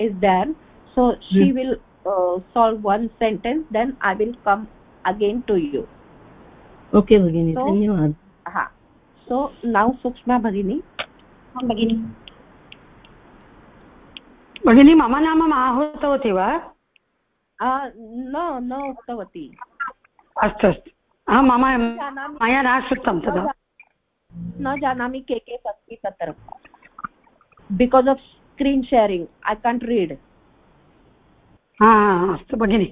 is there so she hmm. will uh, solve one sentence then i will come again to you okay bhagini so, dhanyawad ha so now sukshma bhagini bhagini भगिनी मम नाम आहूतवती वा न न उक्तवती अस्तु अस्तु मम मया न श्रुतं तदा न जानामि के के अस्ति तत्र because of screen sharing I can't read अस्तु भगिनि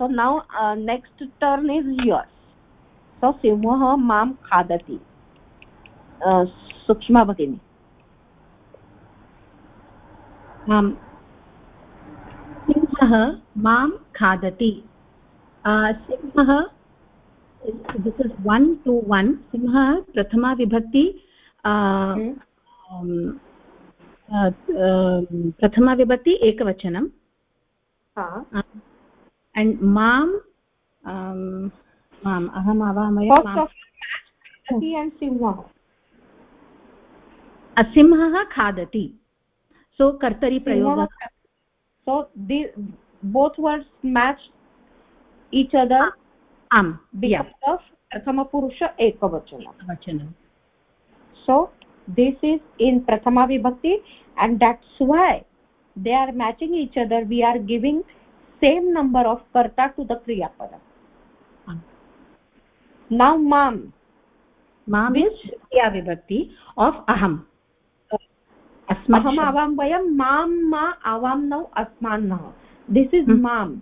so now uh, next turn is yours. So सिंहः माँ खादति सूक्ष्मा भगिनी आम् सिंहः माँ खादति सिंहः this is one to one सिंहः प्रथमा विभक्ति प्रथमा विभक्ति एकवचनं। अण्ड् माम् माम् अहम् अवामय सिंहः। खादति। सो कर्तरि प्रयोगः। So the both words match each other आम् प्रथमपुरुष एकवचनं वचनं सो this is in prathama vibhakti and that's why they are matching each other we are giving same number of karta to the kriya pada now mam mam is kriya vibhakti of aham aham avam vayam mam ma avam now asman now this is hmm. mam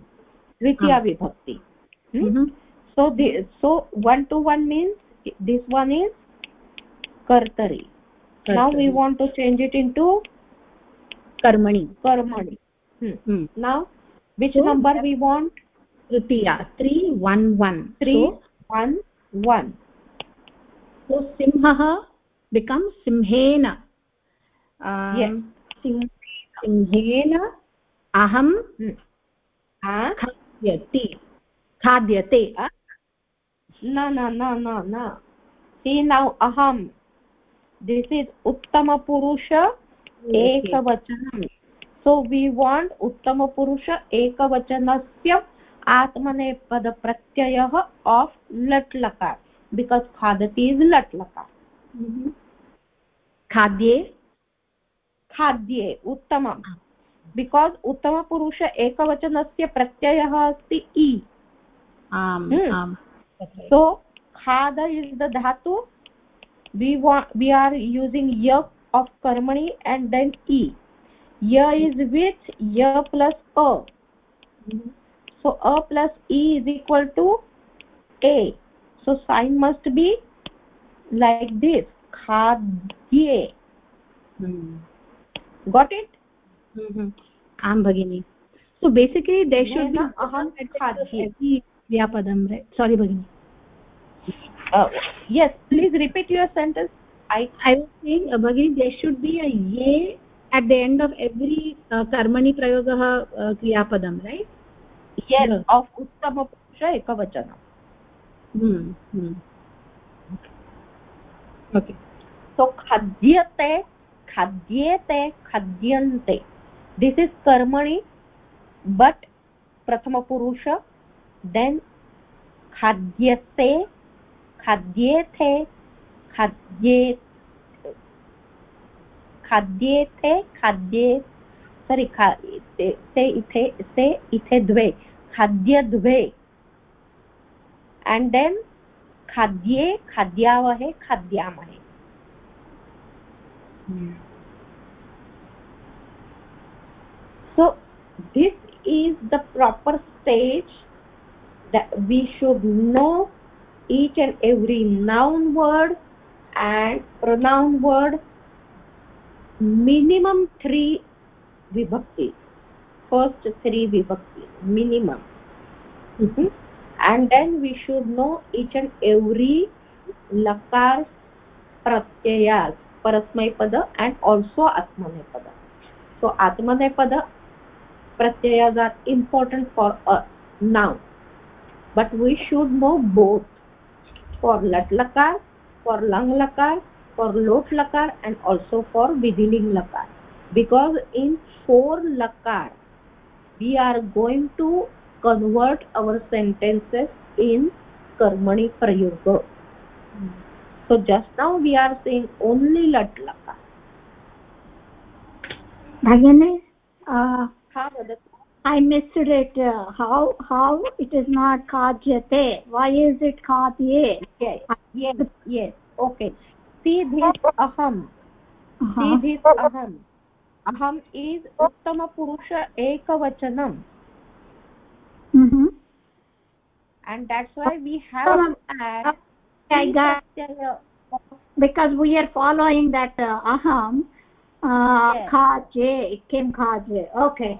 dvitiya vibhakti hmm? mm -hmm. so the, so one to one means this one is kartari now we want to change it into karmani karmani hmm. Hmm. now which so, number we want tritiya 311 311 so simhah becomes simhena um, yes simhena aham खाद्यति खाद्यते न न न न न see now aham this is uttama purusha ekavachanam so we want uttama purusha उत्तमपुरुष एकवचनस्य आत्मनेपदप्रत्ययः of lat lakar because khadati is lat lakar खाद्ये खाद्ये उत्तमं because उत्तमपुरुष एकवचनस्य प्रत्ययः अस्ति इ so खाद इस् द धातु we want we are using ya of karmani and then e ya is with ya plus a so a plus e is equal to a so sign must be like this khadye hmm. got it mm -hmm. am bhagini so basically there should be aham khadye kriyapadam right sorry bhagini uh, yes please repeat your sentence i i was saying uh, bhagini there should be a ye at the end of every uh, karmani prayogah uh, kriyapadam right yes yeah. of uttama purusha ekavachanam hmm hmm okay so khadyate khadyete khadyante this is karmani but prathama purusha then खाद्ये थे खाद्ये खाद्ये थे खाद्ये sorry से इथे से इथे द्वे खाद्य द्वे एंड देन खाद्ये खाद्याम है so this is the proper stage that we should know each and every noun word and pronoun word minimum three vibhakti first three vibhakti minimum mm -hmm. and then we should know each and every lakar pratyayas parasmay pada and also atmanay pada so atmanay pada pratyayas are important for us now but we should know both for lat lakar for lang lakar for lot lakar and also for vidhiling lakar because in four lakar we are going to convert our sentences in karmani prayoga so just now we are saying only lat lakar bhagini uh, i missed it. Uh, how how it is not khadyate why is it khadye yes yes yes. Okay. See this aham. See this aham. Aham is uttama purusha ekavachanam. Mm -hmm. and that's why we have add I got because we are following that uh, aham uh yes. khaje it came khaje okay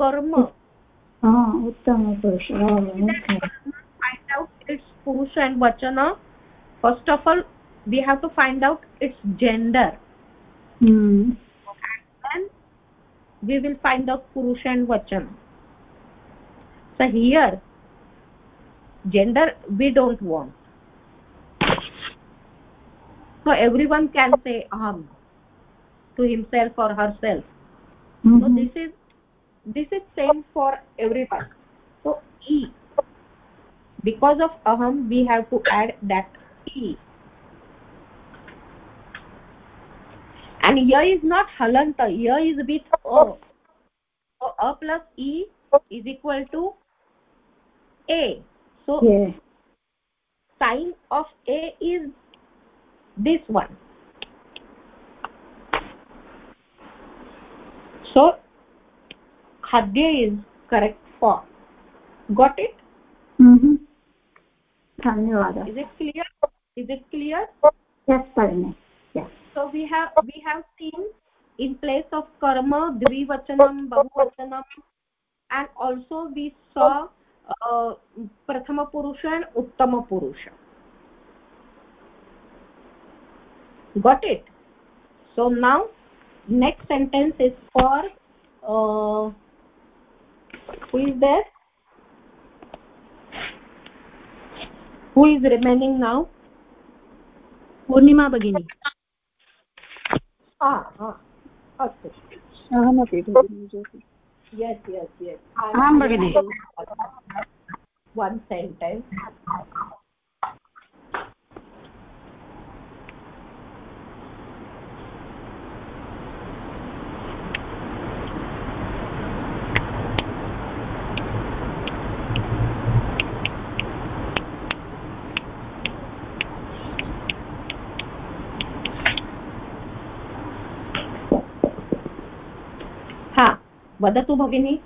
कर्म. उत्तम find out its पुरुष and वचन. First of all we have to find out its gender we will find out पुरुष and वचन. So here gender we don't want so everyone can say aham to himself or herself. Mm -hmm. so mm-hmm. this is this is same for everyone. So e because of aham we have to add that e. And here is not halanta here is with o. Oh. So a plus e is equal to a. So yeah. sign of a is this one. So khadya is correct for. Got it? Mm -hmm. dhanyawad is it clear? Is it clear? Yes parne yes. So we have we have seen in place of karma dvivachanam bahuvachanam and also we saw uh, prathama purusha and uttama purusha. Got it? So now next sentence is for uh, who is there who is remaining now Purnima भगिनी अस्तु अहमपि yes yes yes आं भगिनि one sentence हा वदतु भगिनी।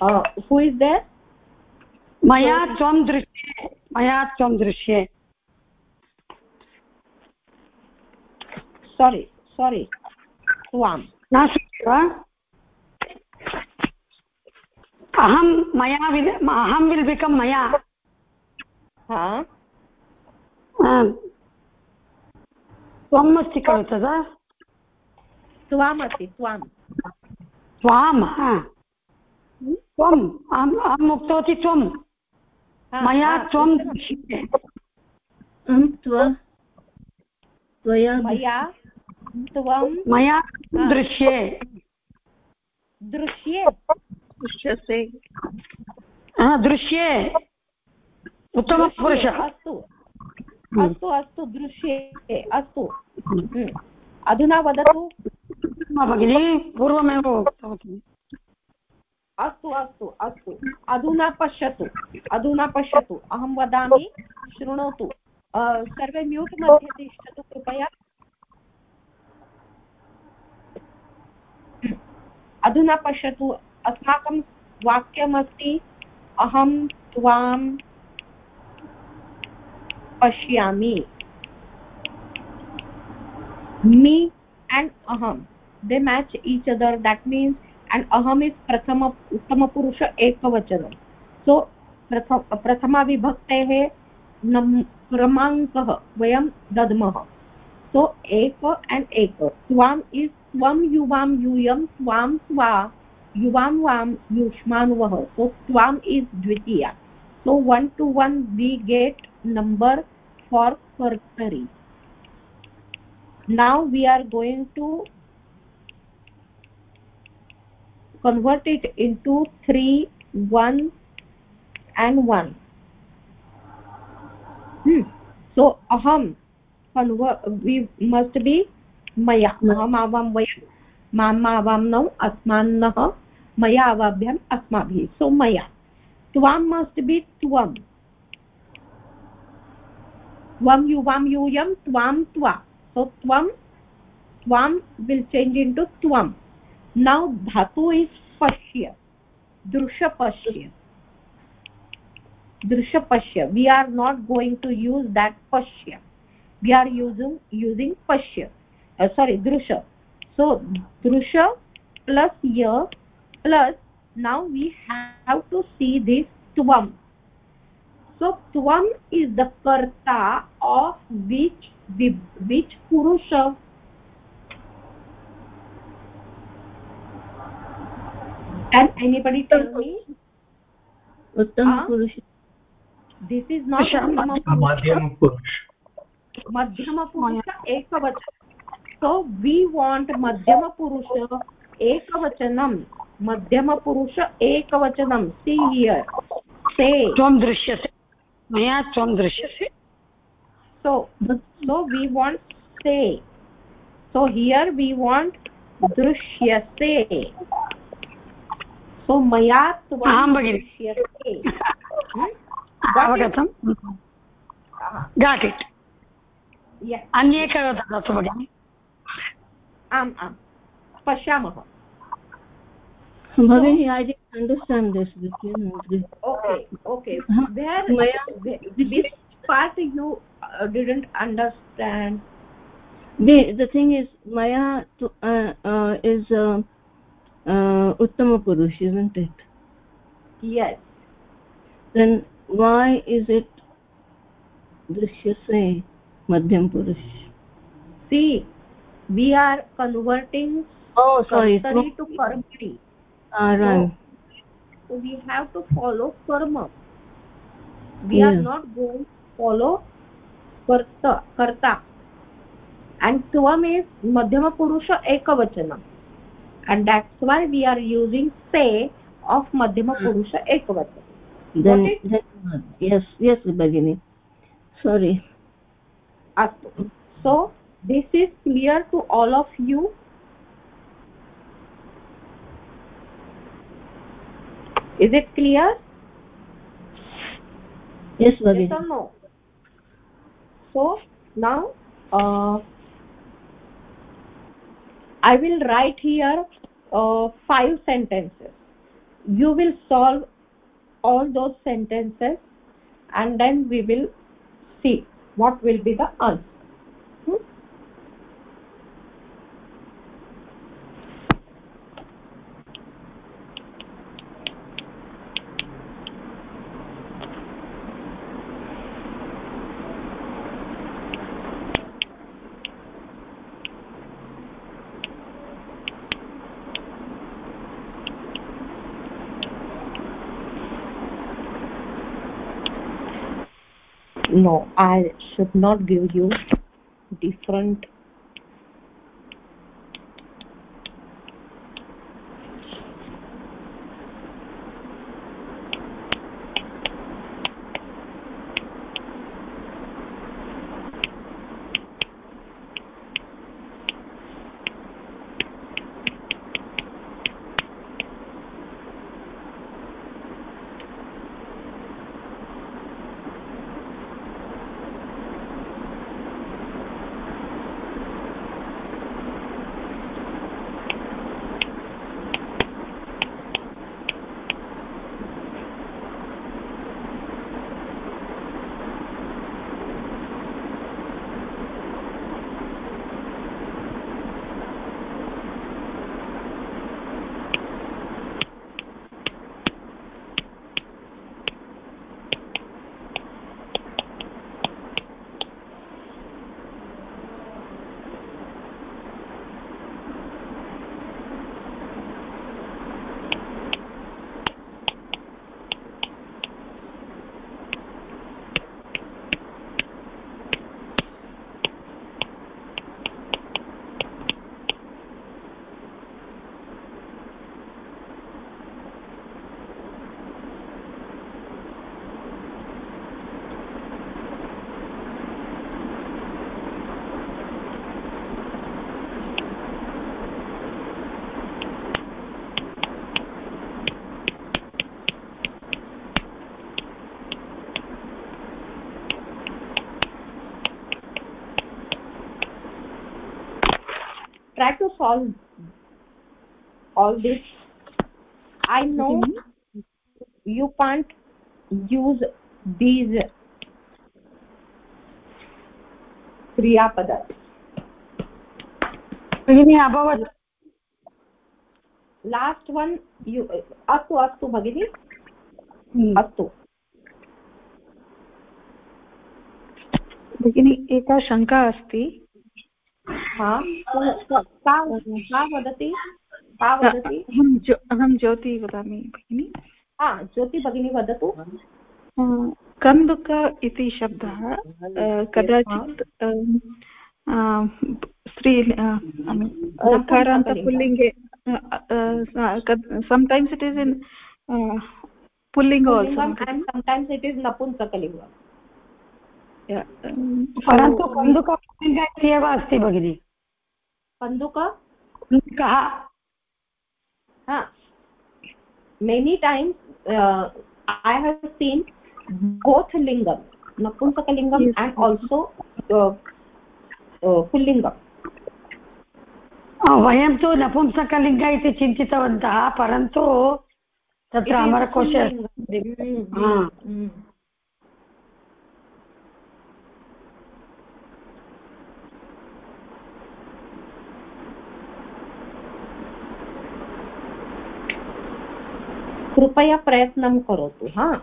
हा, is there मया त्वं दृश्ये मया त्वं दृश्ये। सोरि सोरि त्वां नास्ति वा? अहं मया विल् अहं विल् बिकम् मया। त्वम् अस्ति खलु तदा? त्वामस्ति त्वां त्वां हा. त्वम् अहम् अहम् उक्तवती त्वं। मया त्वं दृश्यते। त्वया त्वं मया दृश्ये। दृश्ये। दृश्यसे। हा, दृश्ये। उत्तमपुरुष अस्तु। अस्तु अस्तु दृश्ये अस्तु। हम्म। अधुना वदतु। भगिनी पूर्वमेव उक्तवती। अस्तु अस्तु अस्तु। अधुना पश्यतु। अधुना पश्यतु। अहं वदामि शृणोतु। सर्वे म्यूट् मध्ये तिष्ठतु कृपया। अधुना पश्यतु अस्माकं वाक्यमस्ति, अहं त्वां पश्यामि। मि एण्ड् अहं they match each other that means and अहम् इस् प्रथम, उत्तमपुरुष एकवचनं। सो प्रथम, प्रथमाविभक्तेः क्रमाङ्कः, वयं दद्मः। सो एक एण्ड् एक त्वाम् इस् त्वं युवां यूयं त्वां स्वा, युवां वां युष्मानुवः तो सो त्वाम् is Dwitiya. So one to one we get number for कर्तरि now we are going to convert it into three one and one so अहं कन्व वि मस्ट् बी मयावाभ्यम् अस्माभिः सो मया। त्वां मस्ट् बि त्वम् त्वं युवां यूयं त्वां त्वा। सो त्वं त्वां विल् चेंज इन् टु त्वं। नौ धातु इस् पश्य। दृशपश्य दृशपश्य we are not going to use that पश्य। वि आर् यूसिङ्ग् यूसिङ्ग् पश्य। Uh, sorry drusha so drusha plus ya plus now we have to see this tvam so tvam is the karta of which which purusha can anybody tell me uttam purush this is not madhyam purush madhyama purusha ekavachan so we want मध्यमपुरुष एकवचनं मध्यमपुरुष एकवचनं see here से त्वं दृश्यते। मया त्वं दृश्यते। सो सो we want से सो हियर् वि वाण्ट् दृश्यते सो मया त्वं दृश्यते अवगतं। गाटिट् भगिनि। आम् आम् पश्यामः भगिनि I didn't understand this okay okay where maya this part you uh, didn't understand the the thing is maya to, uh, uh, is uh, uh, uttama purush isn't it yes then why is it drishyase madhyam purush see we are converting oh sorry sorry to karmani uh, right. so, we have to follow karma we yeah. are not going to follow karta karta and tvam is madhyama purusha ekavachana and that's why we are using say of madhyama purusha ekavachana then, then yes yes bagini sorry so this is clear to all of you. Is it clear? Yes bagini yes or no? So now uh, i will write here uh, five sentences. You will solve all those sentences and then we will see what will be the answer no i should not give you different to solve all this? I know you can't use these क्रियापदानि भगिनी अभवत् last one you अस्तु अस्तु भगिनि। अस्तु। भगिनि एका शङ्का अस्ति। का वदति। का वदति। अहं ज्यो अहं ज्योति वदामि भगिनि। हा ज्योति भगिनी वदतु। कन्दुक इति शब्दः कदाचित् स्त्री पुल्लिङ्गे sometimes it is in uh, pulling also and sometimes it is napunsakalinga परन्तु कन्दुक पुल्लिङ्ग इति एव अस्ति भगिनि। कन्दुक कन्दुकः हा many times uh, i have seen both lingam napunsakalingam yes. and also uh, uh, pullingam वयं तु नपुंसकलिङ्ग इति चिन्तितवन्तः परन्तु तत्र अमरकोशे कृपया प्रयत्नं करोतु हा.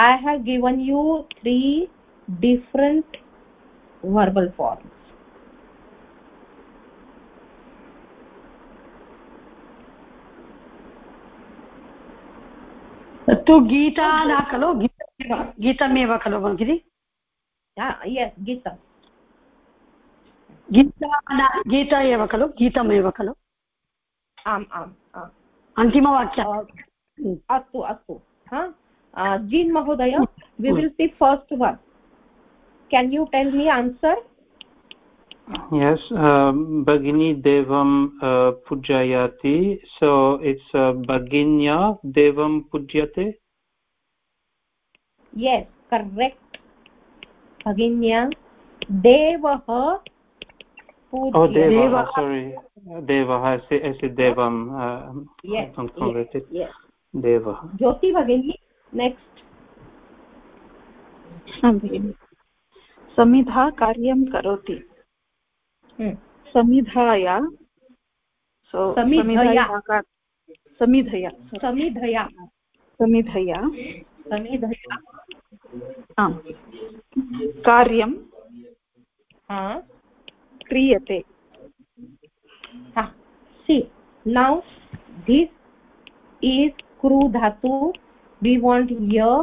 I have given you three different verbal form तत्तु गीता न खलु? गीतमेव खलु भगिनि? गीतं. गीता गीता एव खलु? गीतमेव खलु? आम् आम् आम्. अन्तिमवाक्यम् अस्तु अस्तु जीन् महोदय we will see first one can you tell me answer yes uh, bagini devam uh, pujayati so it's uh, baginya devam pujyate yes correct baginya devah oh devah sorry देवः ऐसे देवं देवः। ज्योति भगिनी नेक्स्ट् संविधा कार्यं करोति। hmm. संविधाया कार्यं हाँ। क्रियते। See now this is kru dhatu we want here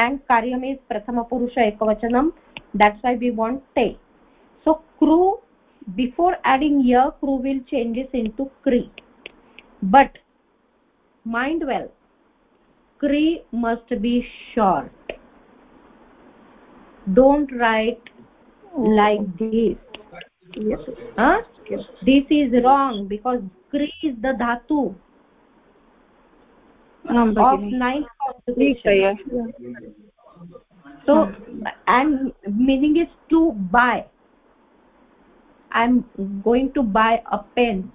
and karyam is prathama purusha ekavachanam that's why we want te so kru before adding ya kru will changes into kri but mind well kri must be short don't write like this yes huh? This is wrong because kri is the dhatu um, of ninth conjugation so and meaning is to buy i'm going to buy a pen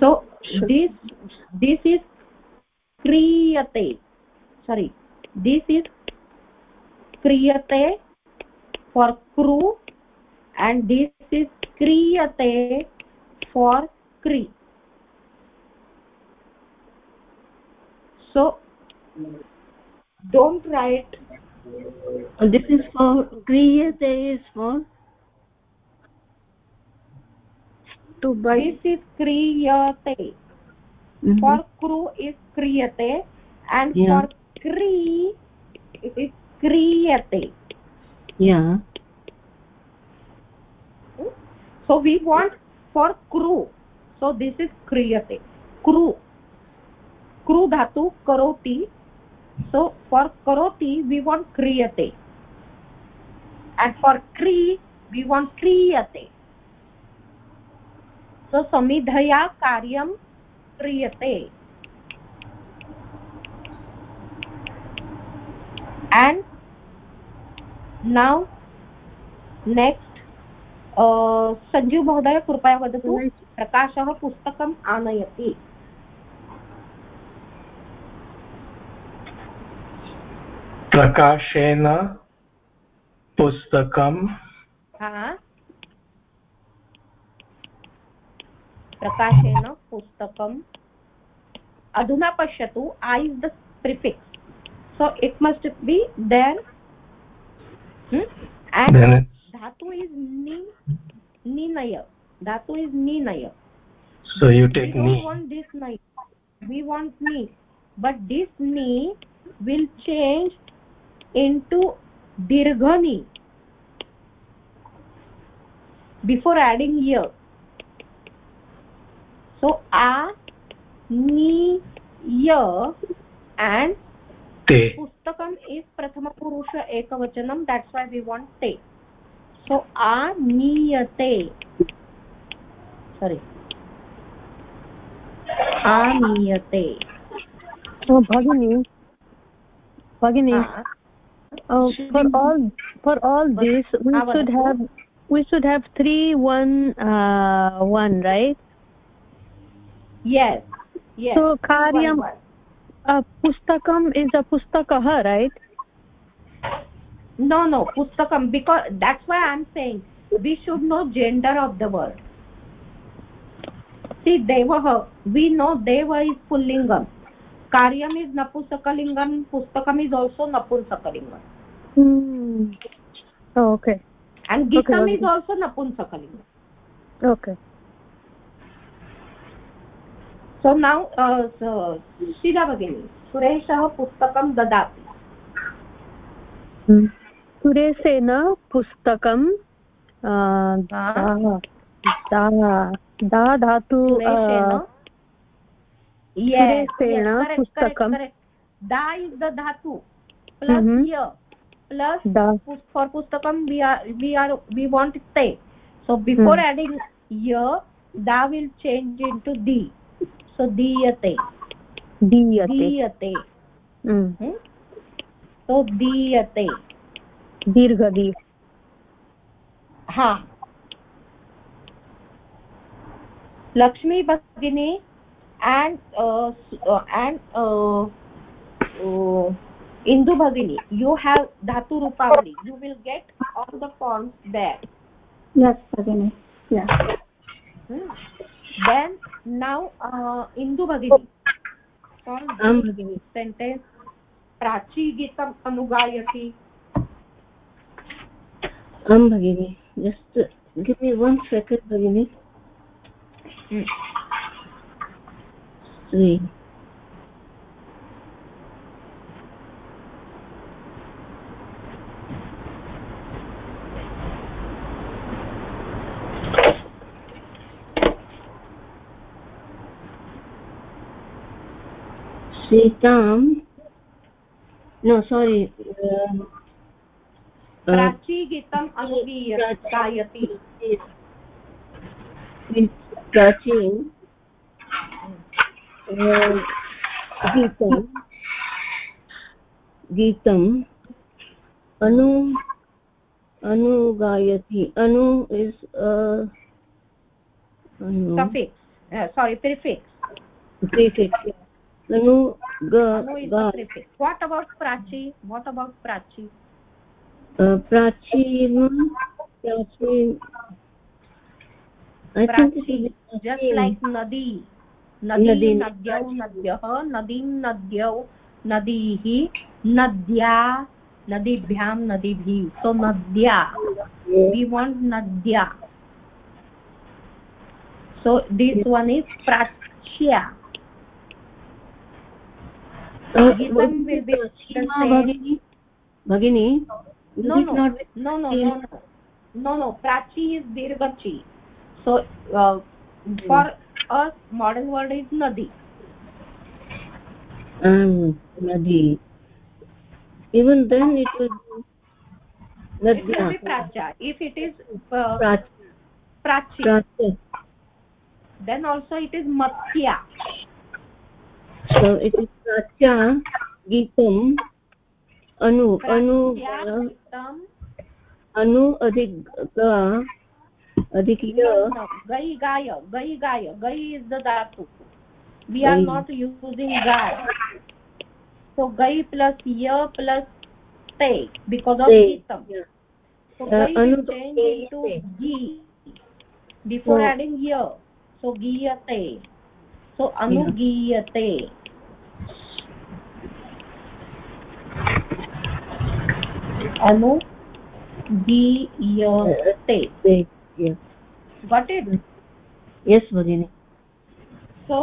so this this is kriyate sorry this is kriyate for kru and this is kriyate for kri. So don't write this is for kriyate is for to buy. This is kriyate mm -hmm. for kru is kriyate and yeah. for kri it is kriyate yeah so we want for kru so this is kriyate kru kru dhatu karoti so for karoti we want kriyate and for kri we want kriyate so samidhaya karyam kriyate and now next Sanjeev महोदय कृपया वदतु प्रकाशः पुस्तकम् आनयति. प्रकाशेन पुस्तकं प्रकाशेन पुस्तकम् अधुना पश्यतु ऐ is the prefix so it must be then and धातु इज़ नी नय धातु इज़ नी नय सो यू टेक नी वांट दिस नी वी वांट नी बट दिस नी विल चेंज इनटू दीर्घ नी बिफोर एडिंग य सो आ नी य एंड पुस्तकम इज़ प्रथम पुरुष एकवचनम दैट्स व्हाई वी वांट ते so aniyate sorry. Aniyate oh bhagini. Bhagini. Uh, for all for all this we should have we should have three one uh, one right? Yes. Yes. So karyam uh, pustakam is a pustakah right no no pustakam because that's why i'm saying we should know gender of the word see devah we know deva is pullingam karyam is napusakalingam pustakam is also napunsakalingam hmm. oh, okay and gitam okay, is also napunsakalingam okay so now uh, so, shila bagini सुरेशः पुस्तकं ददाति सुरेशेन पुस्तकं दा धातु पुस्तकं। दा is the धातु. Plus hmm. For पुस्तकं वि वाण्ट् ते सो बिफोर् एडिङ्ग् य दा will change into the so दीयते दीयते दीयते सो दीयते दीर्घ दी हाँ। लक्ष्मी भगिनी एंड एंड इंदु भगिनी यू हैव धातु Rupawali. You will get on the form there yes भगिनी. देन नाउ इंदु भगिनी. कौन? Um, भगिनी. सेंटेंस प्राची गीतम अनुगायती। आं भगिनि just give me one second भगिनि श्री सीतां no sorry uh, प्राचीगीतम् अनुगीय गायति प्राचीन गीतं गीतम् अनु अनुगायति अनु is sorry prefix prefix anu ga anu is the prefix what about prachi what about prachi प्राचीन प्राचीन लाइक नदी नदी नद्यौ नद्यः नदीं नद्यौ नद्या नदीभ्यां सो नद्या वि प्राच्या। भगिनी will be the same bhagini no no, no no no no. No no. Prachi is dirghachi so uh, for us modern word is nadi. Um nadi. Even then it will be it will be pracha. If it is uh, prachi, prachi prachi. then also it is matsya so it is pracha geetam अनु अनु अनु अधिक adikya no, gai gaya gai gaya gai is the dhatu we are Gai. not using gai so gai plus ya plus te because of Te, gitam yeah. so Uh, gai will anu to change into te. gi before No. adding ya so giyate so anugiyate anugiyate Te, yeah. got it yes bhagini so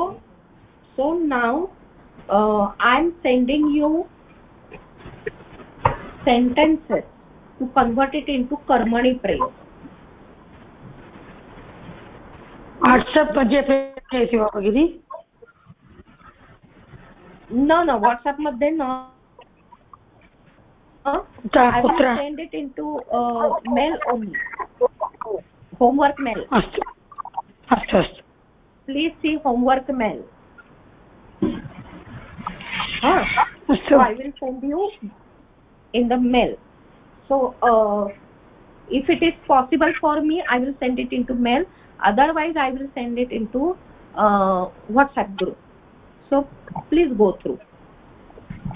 so now uh, i'm sending you sentences to convert it into karmani prayog WhatsApp मध्ये प्रेषयति वा भगिनि no no whatsapp मध्ये no uh, कुत्र I will send it into uh, mail only. Homework mail. Astu. Astu, astu. Please see homework mail. Huh? So I will send you in the mail. So uh, if it is possible for me, I will send it into mail. Otherwise, I will send it into uh, WhatsApp group. So please go through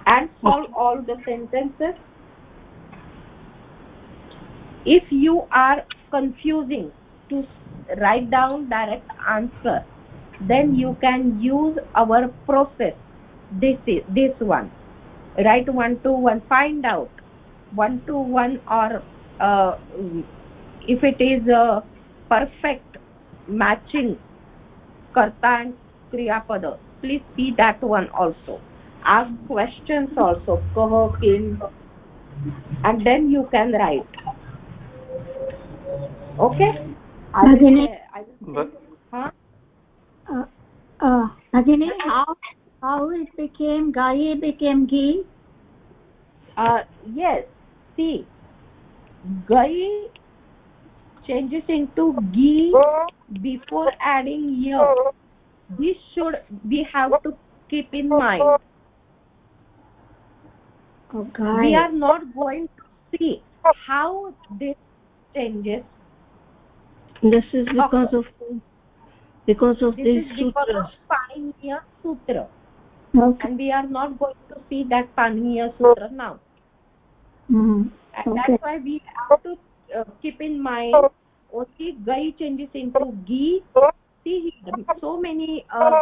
and solve all the sentences if you are confusing to write down direct answer then you can use our process. This is this one. Write one to one find out one to one or uh, if it is a perfect matching karta and kriya please see that one also. Ask questions also kah kim and then you can write uh, Bhagini, how how it became gai became ghee? Uh, yes. See gai changes into ghee before adding ya this should we have to keep in mind. Oh we are not going to see how this changes this is because of because of this these is sutras. Paniniya Sutra. Okay. And we are not going to see that Paniniya Sutra now. Mm. and Okay. that's why we have to uh, keep in mind only gai changes into ghee. See so many uh,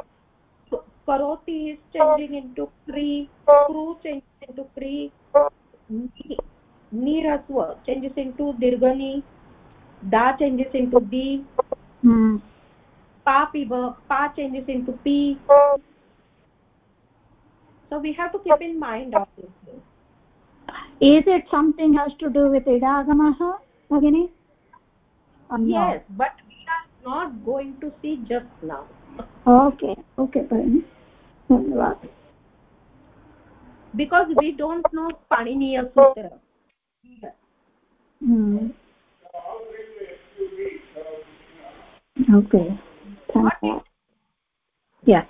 karoti is changing into kri kru changes into kri Ni- niraswa changes into dirgani da changes into di mm. pa piba pa changes into p so we have to keep in mind all these things is it something has to do with idagamaha Bhagini or no? yes but we are not going to see just now okay okay Bhagini धन्यवाद because we don't know paniniya sutra mm. Okay. Thank you. Yeah.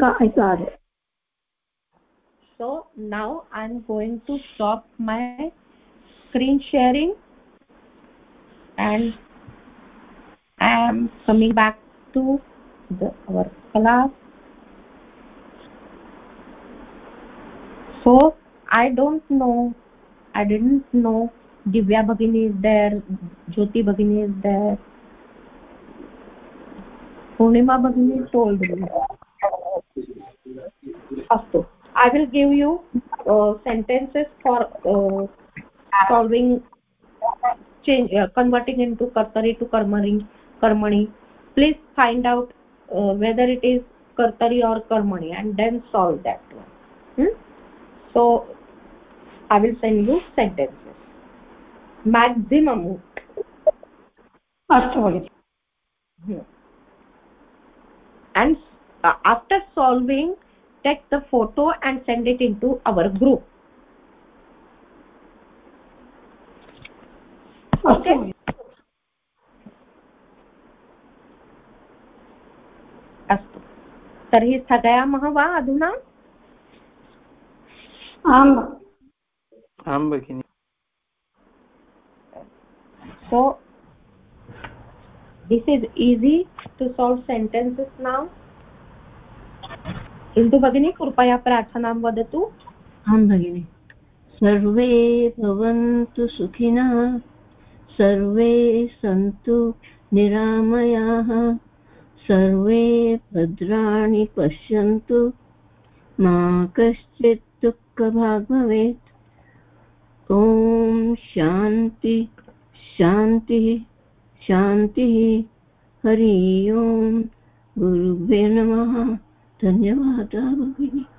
I got it. So now I'm going to stop my screen sharing and I am coming back to the, our class. So I don't know, I didn't know Divya Bhagini is there, Jyoti Bhagini is there, Purnima भगिनी told अस्तु. I will give you sentences for solving change converting into कर्तरि to कर्मणि कर्मणि please find out whether it is कर्तरि or कर्मणि and then solve that so I will send you sentences maximum अस्तु भगिनि and uh, after solving take the photo and send it into our group अस्तु भगिनि अस्तु तर्हि स्थगयामः वा अधुना आम् आं भगिनि so this is easy to solve sentences now. इन्दु भगिनी कृपया प्रार्थनां वदतु आं भगिनि सर्वे भवन्तु सुखिनः सर्वे सन्तु निरामयाः सर्वे भद्राणि पश्यन्तु मा कश्चित् दुःखभाग् भवेत् ॐ शान्ति शान्तिः शान्तिः हरि ओम्। गुरुभ्यो नमः। धन्यवादः भगिनि।